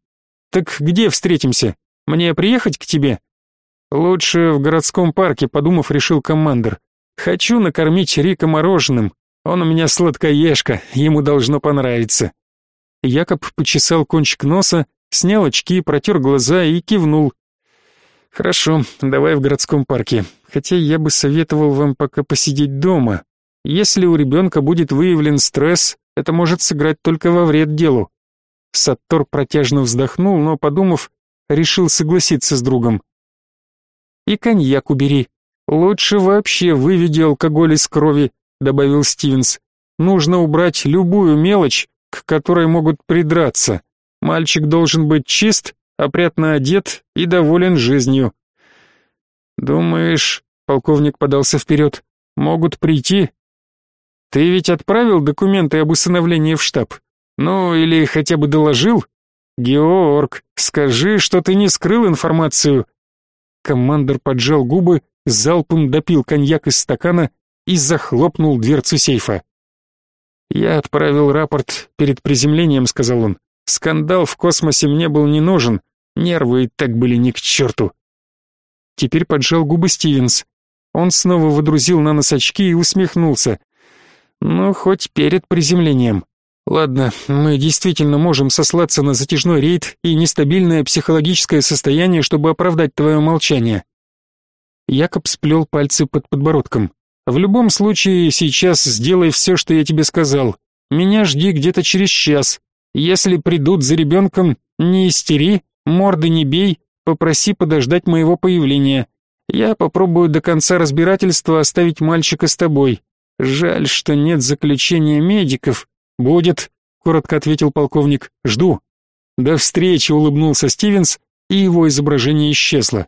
Так где встретимся? Мне приехать к тебе? Лучше в городском парке, подумав, решил командир. Хочу накормить Рика мороженым. Он у меня сладкоежка, ему должно понравиться. Якоб почесал кончик носа, снял очки, протер глаза и кивнул. Хорошо, давай в городском парке. Хотя я бы советовал вам пока посидеть дома. Если у ребенка будет выявлен стресс, это может сыграть только во вред делу. Саттор протяжно вздохнул, но, подумав, решил согласиться с другом. И коньяк убери. Лучше вообще выведи алкоголь из крови, добавил Стивенс. Нужно убрать любую мелочь, к которой могут придраться. Мальчик должен быть чист, опрятно одет и доволен жизнью. Думаешь, полковник подался вперед, могут прийти? Ты ведь отправил документы об усыновлении в штаб? Ну, или хотя бы доложил? Георг, скажи, что ты не скрыл информацию. Командор поджал губы, залпом допил коньяк из стакана и захлопнул дверцу сейфа. «Я отправил рапорт перед приземлением», — сказал он. «Скандал в космосе мне был не нужен, нервы и так были ни к черту». Теперь поджал губы Стивенс. Он снова водрузил на нос очки и усмехнулся. «Ну, хоть перед приземлением. Ладно, мы действительно можем сослаться на затяжной рейд и нестабильное психологическое состояние, чтобы оправдать твое молчание». Якоб сплел пальцы под подбородком. В любом случае, сейчас сделай все, что я тебе сказал. Меня жди где-то через час. Если придут за ребенком, не истери, морды не бей, попроси подождать моего появления. Я попробую до конца разбирательства оставить мальчика с тобой. Жаль, что нет заключения медиков. Будет, коротко ответил полковник. Жду. До встречи, улыбнулся Стивенс, и его изображение исчезло.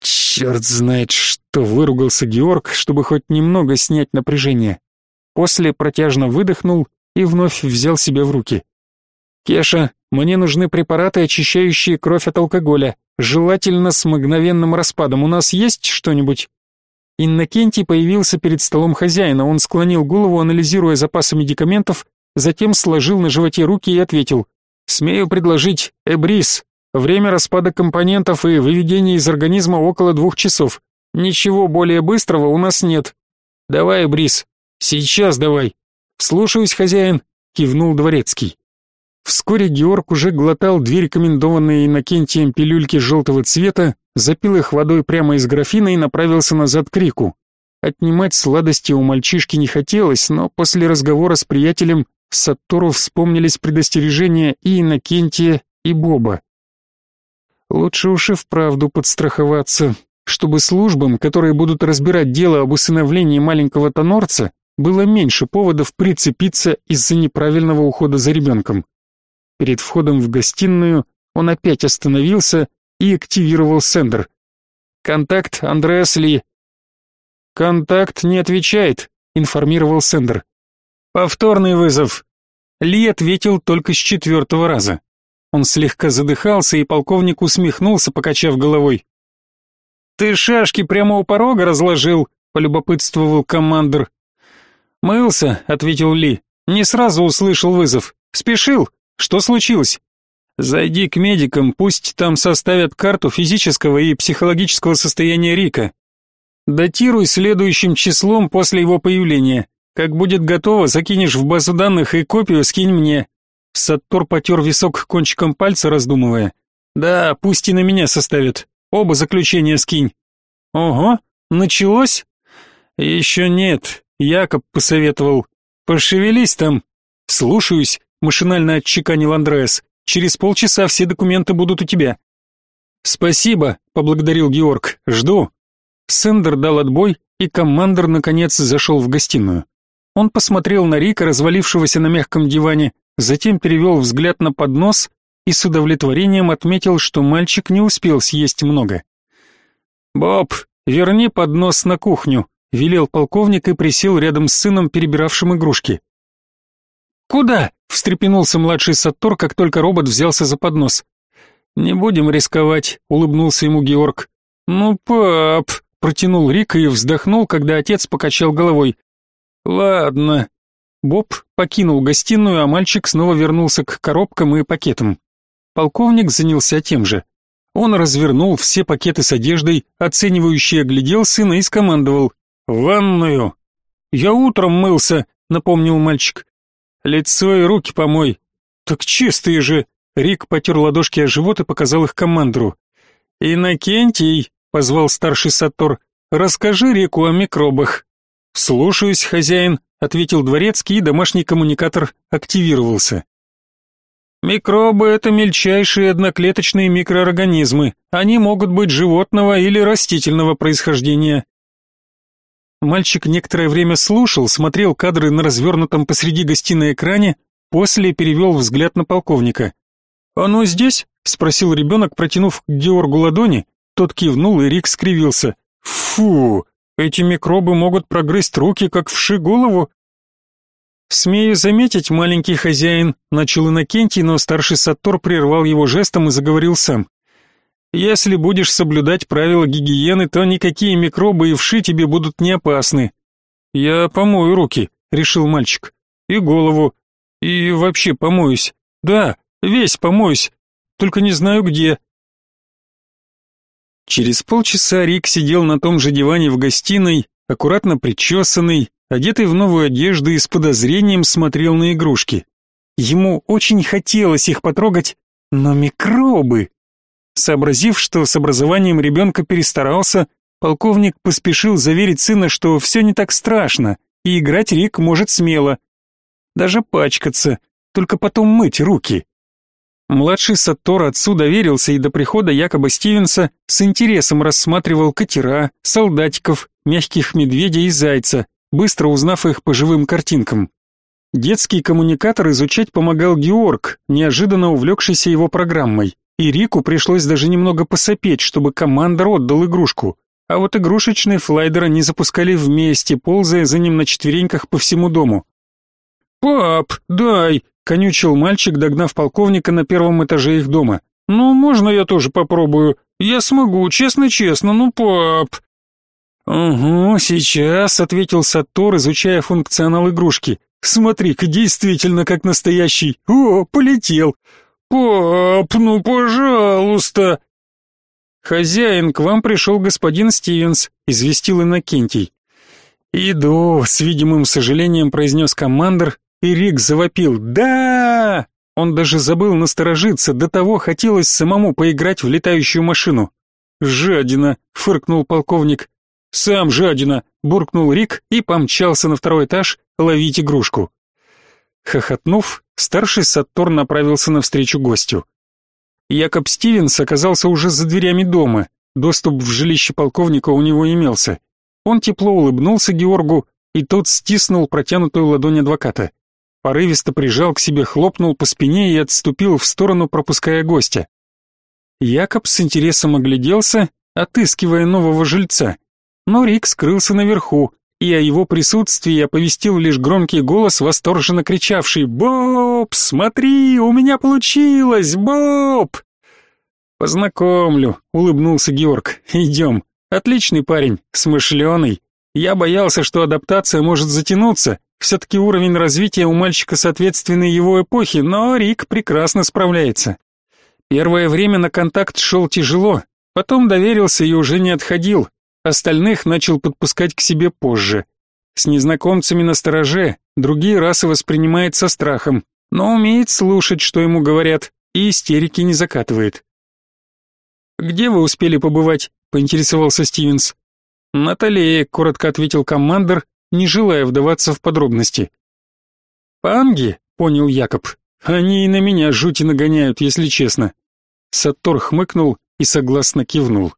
Черт знает, что выругался Георг, чтобы хоть немного снять напряжение. После протяжно выдохнул и вновь взял себя в руки. Кеша, мне нужны препараты, очищающие кровь от алкоголя, желательно с мгновенным распадом. У нас есть что-нибудь? Иннокентий появился перед столом хозяина. Он склонил голову, анализируя запасы медикаментов, затем сложил на животе руки и ответил: "Смею предложить Эбрис, Время распада компонентов и выведения из организма около двух часов. Ничего более быстрого у нас нет. Давай, Брис, сейчас давай. Слушаюсь, хозяин, кивнул дворецкий. Вскоре Георг уже глотал две рекомендованные Иннокентием пилюльки желтого цвета, запил их водой прямо из графина и направился назад к Рику. Отнимать сладости у мальчишки не хотелось, но после разговора с приятелем Саттору вспомнились предостережения и Иннокентия, и Боба. Лучше уж и вправду подстраховаться, чтобы службам, которые будут разбирать дело об усыновлении маленького тонорца, было меньше поводов прицепиться из-за неправильного ухода за ребенком. Перед входом в гостиную он опять остановился и активировал сендер. «Контакт, Андреас Ли». «Контакт не отвечает», — информировал сендер. «Повторный вызов». Ли ответил только с четвертого раза. Он слегка задыхался, и полковник усмехнулся, покачав головой. «Ты шашки прямо у порога разложил?» полюбопытствовал командир. Мылся, ответил Ли. Не сразу услышал вызов. Спешил. Что случилось? Зайди к медикам, пусть там составят карту физического и психологического состояния Рика. Датируй следующим числом после его появления. Как будет готово, закинешь в базу данных и копию скинь мне. Саттор потер висок кончиком пальца, раздумывая. Да, пусть и на меня составят. Оба заключения скинь. Ого, началось? Еще нет. Якоб посоветовал. Пошевелись там. Слушаюсь, машинально отчеканил Андреас. Через полчаса все документы будут у тебя. Спасибо, поблагодарил Георг. Жду. Сендер дал отбой, и командир наконец зашел в гостиную. Он посмотрел на Рика, развалившегося на мягком диване, затем перевел взгляд на поднос и с удовлетворением отметил, что мальчик не успел съесть много. «Боб, верни поднос на кухню», — велел полковник и присел рядом с сыном, перебиравшим игрушки. «Куда?» — встрепенулся младший Саттор, как только робот взялся за поднос. «Не будем рисковать», — улыбнулся ему Георг. «Ну, пап», — протянул Рик и вздохнул, когда отец покачал головой. Ладно. Боб покинул гостиную, а мальчик снова вернулся к коробкам и пакетам. Полковник занялся тем же. Он развернул все пакеты с одеждой, оценивающе оглядел сына и скомандовал: "В ванную". "Я утром мылся", напомнил мальчик. "Лицо и руки помой". "Так чистые же". Рик потер ладошки о живот и показал их командору. "Инокентий", позвал старший Сатор. "Расскажи Рику о микробах". «Слушаюсь, хозяин», — ответил дворецкий, и домашний коммуникатор активировался. Микробы — это мельчайшие одноклеточные микроорганизмы. Они могут быть животного или растительного происхождения. Мальчик некоторое время слушал, смотрел кадры на развернутом посреди гостиной экране, после перевел взгляд на полковника. «Оно здесь?» — спросил ребенок, протянув к Георгу ладони. Тот кивнул, и Рик скривился. «Фу, эти микробы могут прогрызть руки, как вши голову. Смею заметить, маленький хозяин, начал Иннокентий, но старший Саттор прервал его жестом и заговорил сам. Если будешь соблюдать правила гигиены, то никакие микробы и вши тебе будут не опасны. Я помою руки, решил мальчик. И голову. И вообще помоюсь. Да, весь помоюсь. Только не знаю где. Через полчаса Рик сидел на том же диване в гостиной, аккуратно причесанный, одетый в новую одежду и с подозрением смотрел на игрушки. Ему очень хотелось их потрогать, но микробы... Сообразив, что с образованием ребенка перестарался, полковник поспешил заверить сына, что все не так страшно, и играть Рик может смело. Даже пачкаться, только потом мыть руки. Младший Саттор отцу доверился и до прихода якобы Стивенса с интересом рассматривал катера, солдатиков, мягких медведя и зайца, быстро узнав их по живым картинкам. Детский коммуникатор изучать помогал Георг, неожиданно увлекшийся его программой, и Рику пришлось даже немного посопеть, чтобы командор отдал игрушку. А вот игрушечный флайдер они запускали вместе, ползая за ним на четвереньках по всему дому. «Пап, дай!» конючил мальчик, догнав полковника на первом этаже их дома. Ну, можно я тоже попробую? Я смогу, честно-честно, ну, пап. Угу, сейчас, ответил Сатор, изучая функционал игрушки. Смотри-ка, действительно как настоящий. О, полетел. Пап, ну, пожалуйста. Хозяин, к вам пришел господин Стивенс, известил Иннокентий. «Иду», — с видимым сожалением произнес командир и Рик завопил «Да!». Он даже забыл насторожиться, до того хотелось самому поиграть в летающую машину. «Жадина!» — фыркнул полковник. «Сам жадина!» — буркнул Рик и помчался на второй этаж ловить игрушку. Хохотнув, старший Саттор направился навстречу гостю. Якоб Стивенс оказался уже за дверями дома. Доступ в жилище полковника у него имелся. Он тепло улыбнулся Георгу, и тот стиснул протянутую ладонь адвоката порывисто прижал к себе, хлопнул по спине и отступил в сторону, пропуская гостя. Якоб с интересом огляделся, отыскивая нового жильца. Но Рик скрылся наверху, и о его присутствии оповестил лишь громкий голос, восторженно кричавший «Боб, смотри, у меня получилось, Боб!» «Познакомлю», — улыбнулся Георг. «Идем. Отличный парень, смышленый. Я боялся, что адаптация может затянуться. Все-таки уровень развития у мальчика соответственный его эпохе, но Рик прекрасно справляется. Первое время на контакт шел тяжело, потом доверился и уже не отходил. Остальных начал подпускать к себе позже. С незнакомцами на стороже, другие расы воспринимает со страхом, но умеет слушать, что ему говорят, и истерики не закатывает. «Где вы успели побывать?» — поинтересовался Стивенс. «На Талее», — коротко ответил командир, не желая вдаваться в подробности. «Панги?» — понял Якоб. «Они и на меня жути нагоняют, если честно». Саттор хмыкнул и согласно кивнул.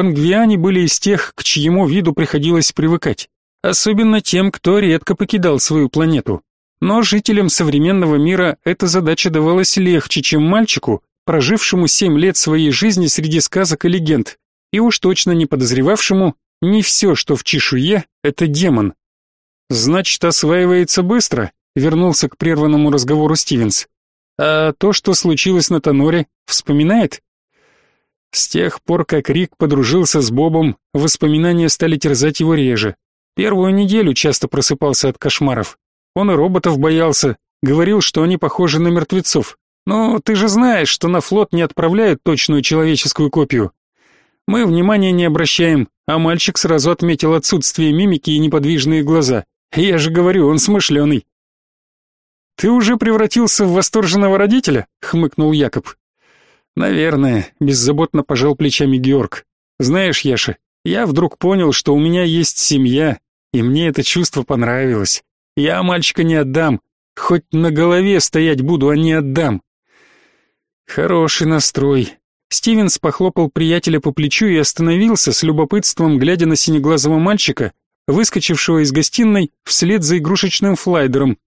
Пангвиане были из тех, к чьему виду приходилось привыкать, особенно тем, кто редко покидал свою планету. Но жителям современного мира эта задача давалась легче, чем мальчику, прожившему семь лет своей жизни среди сказок и легенд, и уж точно не подозревавшему, не все, что в чешуе, это демон. Значит, осваивается быстро, вернулся к прерванному разговору Стивенс. А то, что случилось на Тоноре, вспоминает? С тех пор, как Рик подружился с Бобом, воспоминания стали терзать его реже. Первую неделю часто просыпался от кошмаров. Он и роботов боялся, говорил, что они похожи на мертвецов. Но ты же знаешь, что на флот не отправляют точную человеческую копию. Мы внимания не обращаем, а мальчик сразу отметил отсутствие мимики и неподвижные глаза. Я же говорю, он смышленый. «Ты уже превратился в восторженного родителя?» — хмыкнул Якоб. «Наверное», — беззаботно пожал плечами Георг. «Знаешь, Яша, я вдруг понял, что у меня есть семья, и мне это чувство понравилось. Я мальчика не отдам, хоть на голове стоять буду, а не отдам». Хороший настрой. Стивенс похлопал приятеля по плечу и остановился с любопытством, глядя на синеглазого мальчика, выскочившего из гостиной вслед за игрушечным флайдером.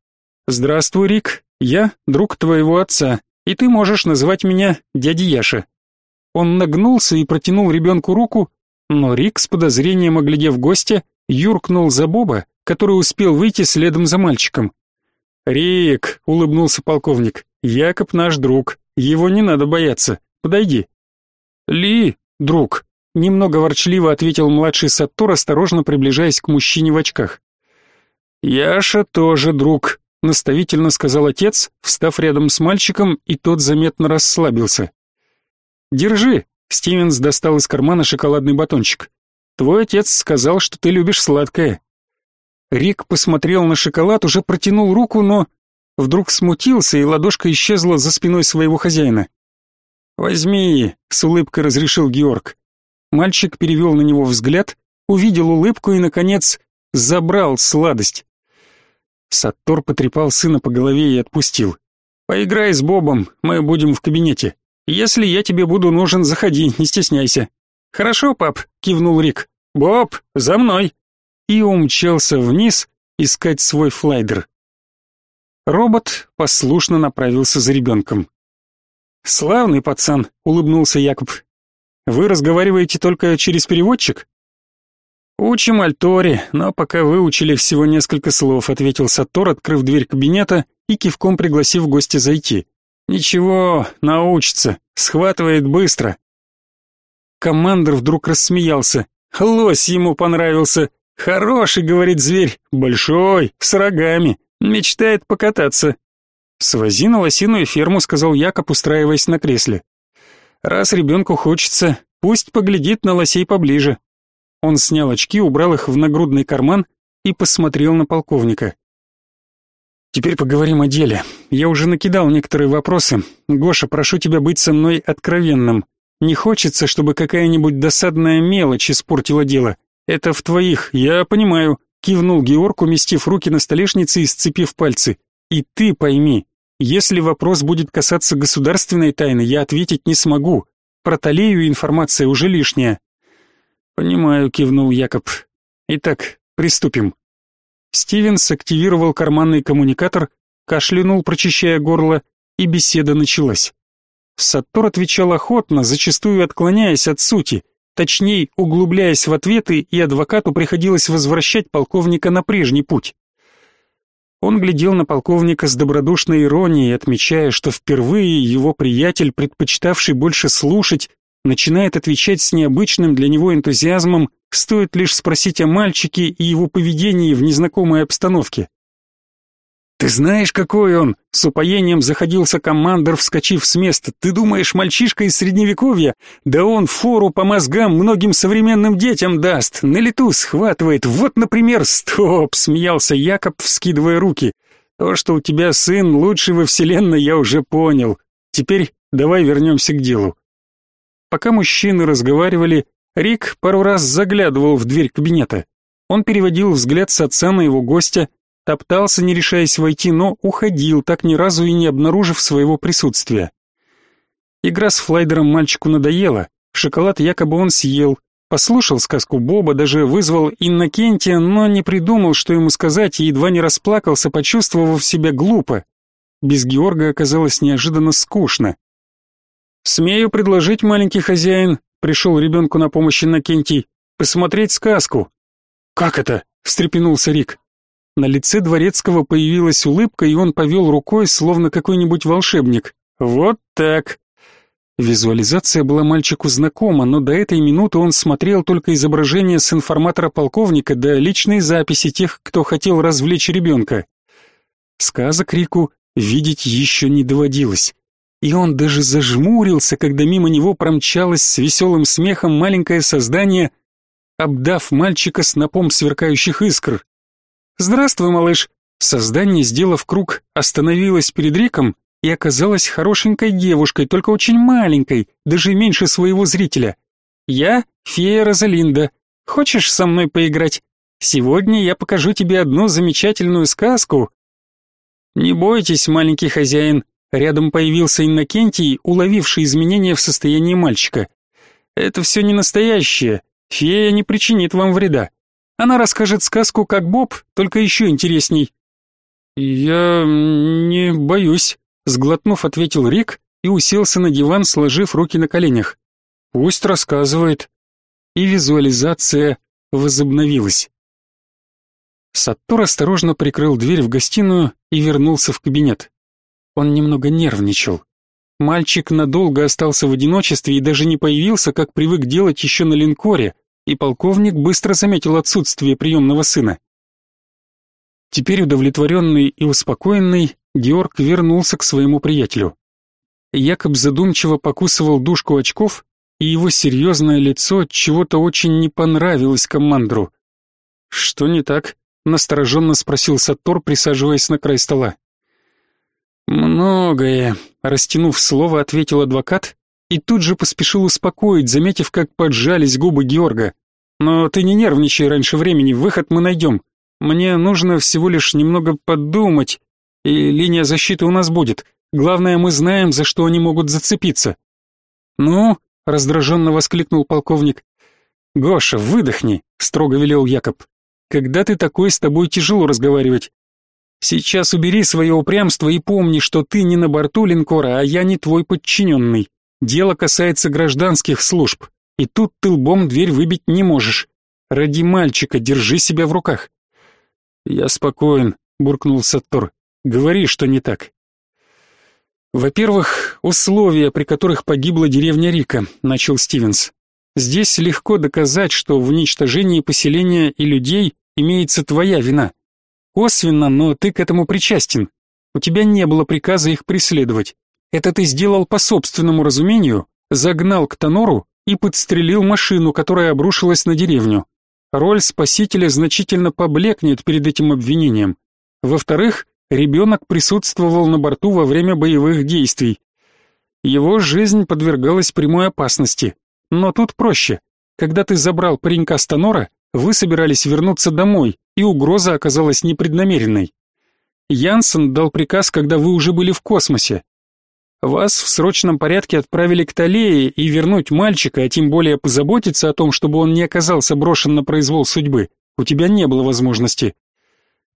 «Здравствуй, Рик, я друг твоего отца и ты можешь называть меня дядя Яша». Он нагнулся и протянул ребенку руку, но Рик, с подозрением оглядев гостя, юркнул за Боба, который успел выйти следом за мальчиком. «Рик», — улыбнулся полковник, — «Якоб наш друг, его не надо бояться, подойди». «Ли, друг», — немного ворчливо ответил младший Саттор, осторожно приближаясь к мужчине в очках. «Яша тоже друг», наставительно сказал отец, встав рядом с мальчиком, и тот заметно расслабился. Держи, Стивенс достал из кармана шоколадный батончик. Твой отец сказал, что ты любишь сладкое. Рик посмотрел на шоколад, уже протянул руку, но вдруг смутился, и ладошка исчезла за спиной своего хозяина. Возьми, с улыбкой разрешил Георг. Мальчик перевел на него взгляд, увидел улыбку и наконец забрал сладость. Саттор потрепал сына по голове и отпустил. «Поиграй с Бобом, мы будем в кабинете. Если я тебе буду нужен, заходи, не стесняйся». «Хорошо, пап», — кивнул Рик. «Боб, за мной!» И умчался вниз искать свой флайдер. Робот послушно направился за ребенком. «Славный пацан», — улыбнулся Якоб. «Вы разговариваете только через переводчик?» «Учим Альтори, но пока выучили всего несколько слов», — ответил Сатор, открыв дверь кабинета и кивком пригласив гостя зайти. «Ничего, научится, схватывает быстро». Командор вдруг рассмеялся. «Лось ему понравился. Хороший, — говорит зверь, — большой, с рогами, мечтает покататься». «Свози на лосиную ферму», — сказал Якоб, устраиваясь на кресле. «Раз ребенку хочется, пусть поглядит на лосей поближе». Он снял очки, убрал их в нагрудный карман и посмотрел на полковника. Теперь поговорим о деле. Я уже накидал некоторые вопросы. Гоша, прошу тебя быть со мной откровенным. Не хочется, чтобы какая-нибудь досадная мелочь испортила дело. Это в твоих, я понимаю, кивнул Георг, уместив руки на столешнице и сцепив пальцы. И ты пойми, если вопрос будет касаться государственной тайны, я ответить не смогу. Про Талею информация уже лишняя. «Понимаю», — кивнул Якоб. «Итак, приступим». Стивенс активировал карманный коммуникатор, кашлянул, прочищая горло, и беседа началась. Саттор отвечал охотно, зачастую отклоняясь от сути, точнее, углубляясь в ответы, и адвокату приходилось возвращать полковника на прежний путь. Он глядел на полковника с добродушной иронией, отмечая, что впервые его приятель, предпочитавший больше слушать, начинает отвечать с необычным для него энтузиазмом, стоит лишь спросить о мальчике и его поведении в незнакомой обстановке. «Ты знаешь, какой он?» — с упоением заходился командор, вскочив с места. «Ты думаешь, мальчишка из Средневековья? Да он фору по мозгам многим современным детям даст, на лету схватывает. Вот, например, стоп!» — смеялся Якоб, вскидывая руки. «То, что у тебя сын лучший во вселенной, я уже понял. Теперь давай вернемся к делу». Пока мужчины разговаривали, Рик пару раз заглядывал в дверь кабинета. Он переводил взгляд с отца на его гостя, Топтался, не решаясь войти, но уходил, так ни разу и не обнаружив своего присутствия. Игра с флайдером мальчику надоела, шоколад якобы он съел, послушал сказку Боба, даже вызвал Иннокентия, но не придумал, что ему сказать, и едва не расплакался, почувствовав себя глупо. Без Георга оказалось неожиданно скучно. «Смею предложить, маленький хозяин», — пришел ребенку на помощь Иннокентий, — «посмотреть сказку». «Как это?» — встрепенулся Рик. На лице дворецкого появилась улыбка, и он повел рукой, словно какой-нибудь волшебник. Вот так. Визуализация была мальчику знакома, но до этой минуты он смотрел только изображение с информатора полковника да личные записи тех, кто хотел развлечь ребенка. Сказок Рику видеть еще не доводилось. И он даже зажмурился, когда мимо него промчалось с веселым смехом маленькое создание, обдав мальчика снопом сверкающих искр. «Здравствуй, малыш!» Создание, сделав круг, остановилось перед Риком и оказалась хорошенькой девушкой, только очень маленькой, даже меньше своего зрителя. «Я фея Розалинда. Хочешь со мной поиграть? Сегодня я покажу тебе одну замечательную сказку». «Не бойтесь, маленький хозяин», Рядом появился Иннокентий, уловивший изменения в состоянии мальчика. «Это все не настоящее. Фея не причинит вам вреда. Она расскажет сказку как Боб, только еще интересней. Я не боюсь, сглотнув, ответил Рик и уселся на диван, сложив руки на коленях. Пусть рассказывает. И визуализация возобновилась. Саттор осторожно прикрыл дверь в гостиную и вернулся в кабинет. Он немного нервничал. Мальчик надолго остался в одиночестве и даже не появился, как привык делать еще на линкоре, и полковник быстро заметил отсутствие приемного сына. Теперь удовлетворенный и успокоенный, Георг вернулся к своему приятелю. Якоб задумчиво покусывал дужку очков, и его серьезное лицо чего-то очень не понравилось командру. «Что не так?» — настороженно спросил Саттор, присаживаясь на край стола. «Многое», — растянув слово, ответил адвокат и тут же поспешил успокоить, заметив, как поджались губы Георга. «Но ты не нервничай раньше времени, выход мы найдем. Мне нужно всего лишь немного подумать, и линия защиты у нас будет. Главное, мы знаем, за что они могут зацепиться». «Ну?» — раздраженно воскликнул полковник. «Гоша, выдохни», — строго велел Якоб. «Когда ты такой, с тобой тяжело разговаривать. Сейчас убери свое упрямство и помни, что ты не на борту линкора, а я не твой подчиненный. Дело касается гражданских служб, и тут ты лбом дверь выбить не можешь. Ради мальчика держи себя в руках. Я спокоен, буркнул Саттор. Говори, что не так. Во-первых, условия, при которых погибла деревня Рика, начал Стивенс. Здесь легко доказать, что в уничтожении поселения и людей имеется твоя вина. Косвенно, но ты к этому причастен. У тебя не было приказа их преследовать. Это ты сделал по собственному разумению, загнал к Тонору и подстрелил машину, которая обрушилась на деревню. Роль спасителя значительно поблекнет перед этим обвинением. Во-вторых, ребенок присутствовал на борту во время боевых действий. Его жизнь подвергалась прямой опасности. Но тут проще. Когда ты забрал паренька с Тонора, вы собирались вернуться домой, и угроза оказалась непреднамеренной. Янсен дал приказ, когда вы уже были в космосе. Вас в срочном порядке отправили к Талее и вернуть мальчика, а тем более позаботиться о том, чтобы он не оказался брошен на произвол судьбы, у тебя не было возможности.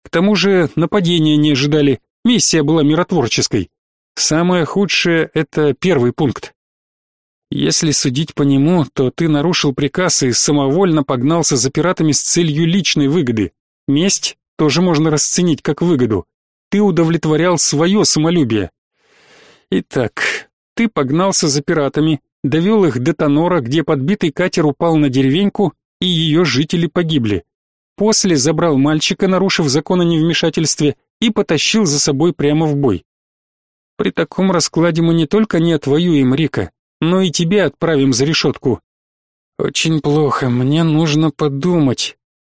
К тому же нападения не ожидали, миссия была миротворческой. Самое худшее — это первый пункт. Если судить по нему, то ты нарушил приказ и самовольно погнался за пиратами с целью личной выгоды. Месть тоже можно расценить как выгоду. Ты удовлетворял свое самолюбие, Итак, ты погнался за пиратами, довел их до Тонора, где подбитый катер упал на деревеньку, и ее жители погибли. После забрал мальчика, нарушив закон о невмешательстве, и потащил за собой прямо в бой. При таком раскладе мы не только не отвоюем Рика, но и тебе отправим за решетку. Очень плохо, мне нужно подумать.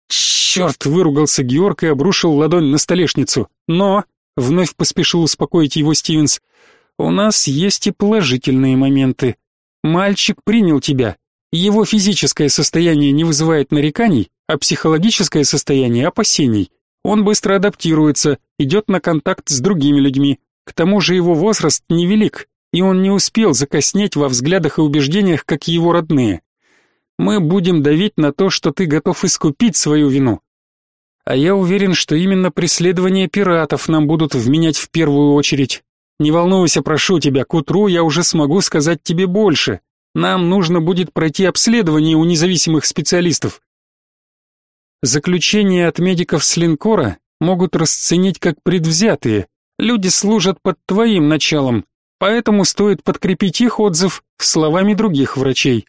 Черт, выругался Георг и обрушил ладонь на столешницу. Но, вновь поспешил успокоить его Стивенс, у нас есть и положительные моменты. Мальчик принял тебя. Его физическое состояние не вызывает нареканий, а психологическое состояние опасений. Он быстро адаптируется, идет на контакт с другими людьми. К тому же его возраст невелик, и он не успел закоснеть во взглядах и убеждениях, как его родные. Мы будем давить на то, что ты готов искупить свою вину. А я уверен, что именно преследования пиратов нам будут вменять в первую очередь. Не волнуйся, прошу тебя, к утру я уже смогу сказать тебе больше. Нам нужно будет пройти обследование у независимых специалистов. Заключения от медиков с линкора могут расценить как предвзятые. Люди служат под твоим началом, поэтому стоит подкрепить их отзыв словами других врачей.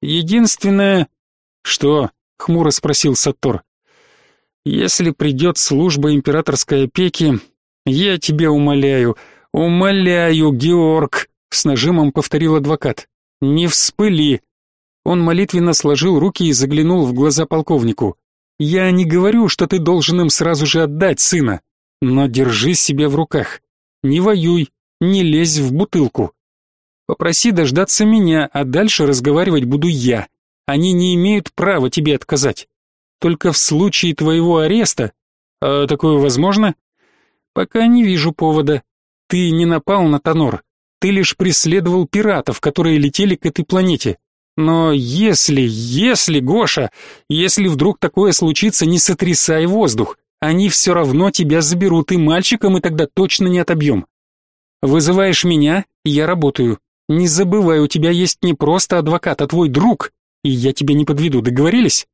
Единственное... Что? Хмуро спросил Саттор. Если придет служба императорской опеки, я тебя умоляю, умоляю, Георг, с нажимом повторил адвокат. Не вспыли. Он молитвенно сложил руки и заглянул в глаза полковнику. Я не говорю, что ты должен им сразу же отдать сына, но держи себя в руках. Не воюй, не лезь в бутылку. Попроси дождаться меня, а дальше разговаривать буду я. Они не имеют права тебе отказать. Только в случае твоего ареста... А такое возможно? Пока не вижу повода. Ты не напал на Тонор. Ты лишь преследовал пиратов, которые летели к этой планете. Но если, если, Гоша, если вдруг такое случится, не сотрясай воздух. Они все равно тебя заберут, и мальчиком мы тогда точно не отобьем. Вызываешь меня, я работаю. Не забывай, у тебя есть не просто адвокат, а твой друг, и я тебя не подведу, договорились?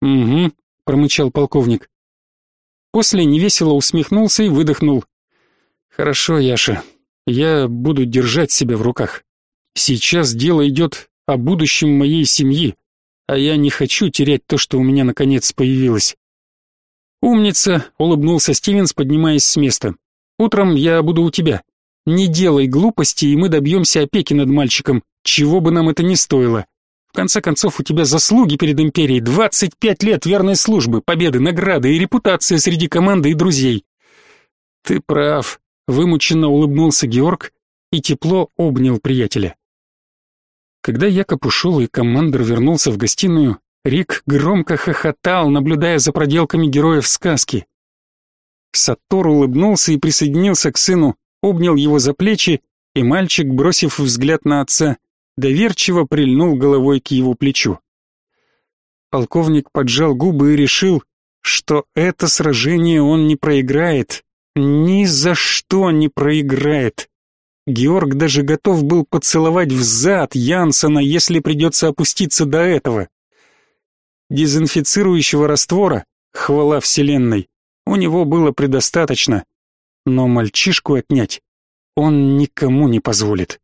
Угу, промычал полковник. После невесело усмехнулся и выдохнул. Хорошо, Яша, я буду держать себя в руках. Сейчас дело идет о будущем моей семьи, а я не хочу терять то, что у меня наконец появилось. Умница, улыбнулся Стивенс, поднимаясь с места. Утром я буду у тебя. Не делай глупости, и мы добьемся опеки над мальчиком, чего бы нам это ни стоило. В конце концов, у тебя заслуги перед империей, 25 лет верной службы, победы, награды и репутация среди команды и друзей. Ты прав, вымученно улыбнулся Георг и тепло обнял приятеля. Когда Якоб ушел и командир вернулся в гостиную, Рик громко хохотал, наблюдая за проделками героев сказки. Саттор улыбнулся и присоединился к сыну, обнял его за плечи, и мальчик, бросив взгляд на отца, доверчиво прильнул головой к его плечу. Полковник поджал губы и решил, что это сражение он не проиграет, ни за что не проиграет. Георг даже готов был поцеловать в зад Янсона, если придется опуститься до этого. Дезинфицирующего раствора, хвала вселенной, у него было предостаточно, но мальчишку отнять он никому не позволит.